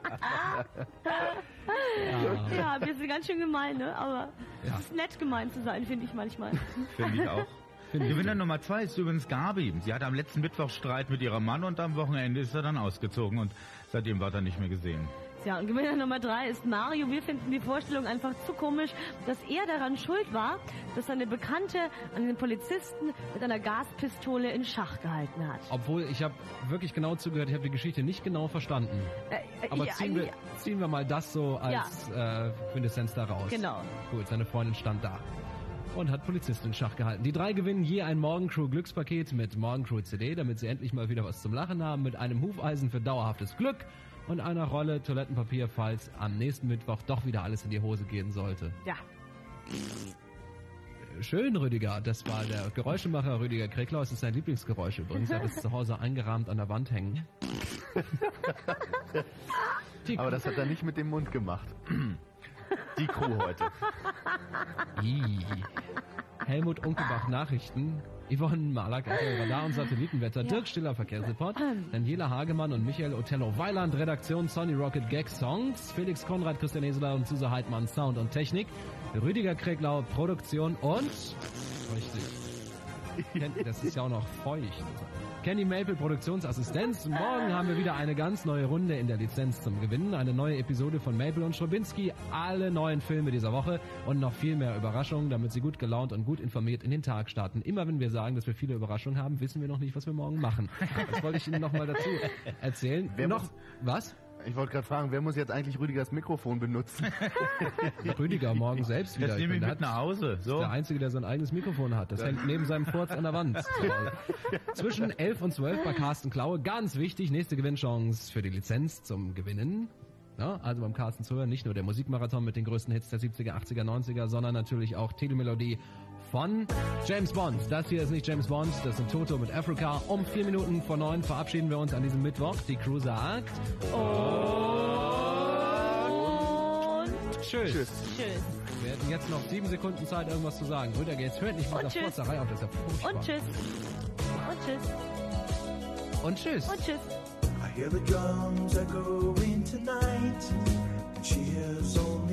[SPEAKER 3] Ja, wir sind ganz schön gemein, ne? Aber es ist nett gemein zu sein, finde ich manchmal.
[SPEAKER 4] Finde ich auch. Gewinner Nummer zwei ist übrigens Gabi. Sie hatte am letzten Mittwoch Streit mit ihrem Mann und am Wochenende ist er dann ausgezogen und seitdem war er nicht mehr gesehen.
[SPEAKER 3] Ja, und Gewinner Nummer drei ist Mario. Wir finden die Vorstellung einfach zu komisch, dass er daran schuld war, dass seine Bekannte an den Polizisten mit einer Gaspistole in Schach gehalten hat.
[SPEAKER 1] Obwohl, ich habe wirklich genau zugehört, ich habe die Geschichte nicht genau verstanden.
[SPEAKER 3] Äh, äh,
[SPEAKER 1] Aber
[SPEAKER 3] ja,
[SPEAKER 1] ziehen, wir,
[SPEAKER 3] ja.
[SPEAKER 1] ziehen wir mal das so als äh, Quintessenz da raus.
[SPEAKER 3] Genau.
[SPEAKER 1] Gut, seine Freundin stand da und hat Polizistin in Schach gehalten. Die drei gewinnen je ein Morgencrew Glückspaket mit Morgencrew CD, damit sie endlich mal wieder was zum Lachen haben, mit einem Hufeisen für dauerhaftes Glück und einer Rolle Toilettenpapier, falls am nächsten Mittwoch doch wieder alles in die Hose gehen sollte.
[SPEAKER 3] Ja.
[SPEAKER 1] Schön, Rüdiger. Das war der Geräuschemacher Rüdiger Kreklau. Es ist sein Lieblingsgeräusch übrigens. Er hat es zu Hause eingerahmt an der Wand hängen. [LAUGHS]
[SPEAKER 5] Aber das hat er nicht mit dem Mund gemacht. Die Crew heute.
[SPEAKER 1] Helmut Unkelbach Nachrichten. Yvonne Malak, RTL Radar und Satellitenwetter. Dirk Stiller Verkehrsreport. Daniela Hagemann und Michael Otello Weiland. Redaktion Sonny Rocket Gag Songs. Felix Konrad, Christian Eseler und Susa Heidmann Sound und Technik. Rüdiger Kreglau Produktion und... Richtig. [LAUGHS] Das ist ja auch noch feucht. Kenny Maple Produktionsassistenz. Morgen haben wir wieder eine ganz neue Runde in der Lizenz zum Gewinnen. Eine neue Episode von Maple und Schrobinski. Alle neuen Filme dieser Woche und noch viel mehr Überraschungen, damit Sie gut gelaunt und gut informiert in den Tag starten. Immer wenn wir sagen, dass wir viele Überraschungen haben, wissen wir noch nicht, was wir morgen machen. Das wollte ich Ihnen nochmal dazu erzählen.
[SPEAKER 5] Wer
[SPEAKER 1] noch, was?
[SPEAKER 5] Ich wollte gerade fragen, wer muss jetzt eigentlich Rüdigers Mikrofon benutzen? [LAUGHS]
[SPEAKER 1] Rüdiger morgen selbst wieder.
[SPEAKER 4] Jetzt nehme ich mit nach Hause. So.
[SPEAKER 1] ist der Einzige, der sein eigenes Mikrofon hat. Das hängt neben seinem Furz an der Wand. [LAUGHS] Zwischen 11 und 12 bei Carsten Klaue. Ganz wichtig, nächste Gewinnchance für die Lizenz zum Gewinnen. Ja, also beim Carsten zuhören, nicht nur der Musikmarathon mit den größten Hits der 70er, 80er, 90er, sondern natürlich auch Telemelodie von James Bond. Das hier ist nicht James Bond, das sind Toto mit Africa. Um vier Minuten vor neun verabschieden wir uns an diesem Mittwoch. Die Crew sagt und tschüss.
[SPEAKER 3] Tschüss.
[SPEAKER 1] Wir hätten jetzt noch sieben Sekunden Zeit, irgendwas zu sagen. Rüdiger, jetzt hört nicht der
[SPEAKER 3] tschüss.
[SPEAKER 1] Furzerei auf, das ist ja furchtbar.
[SPEAKER 3] Und tschüss. Und tschüss.
[SPEAKER 1] Und tschüss.
[SPEAKER 3] Und tschüss.
[SPEAKER 32] I hear the drums echoing tonight, and she hears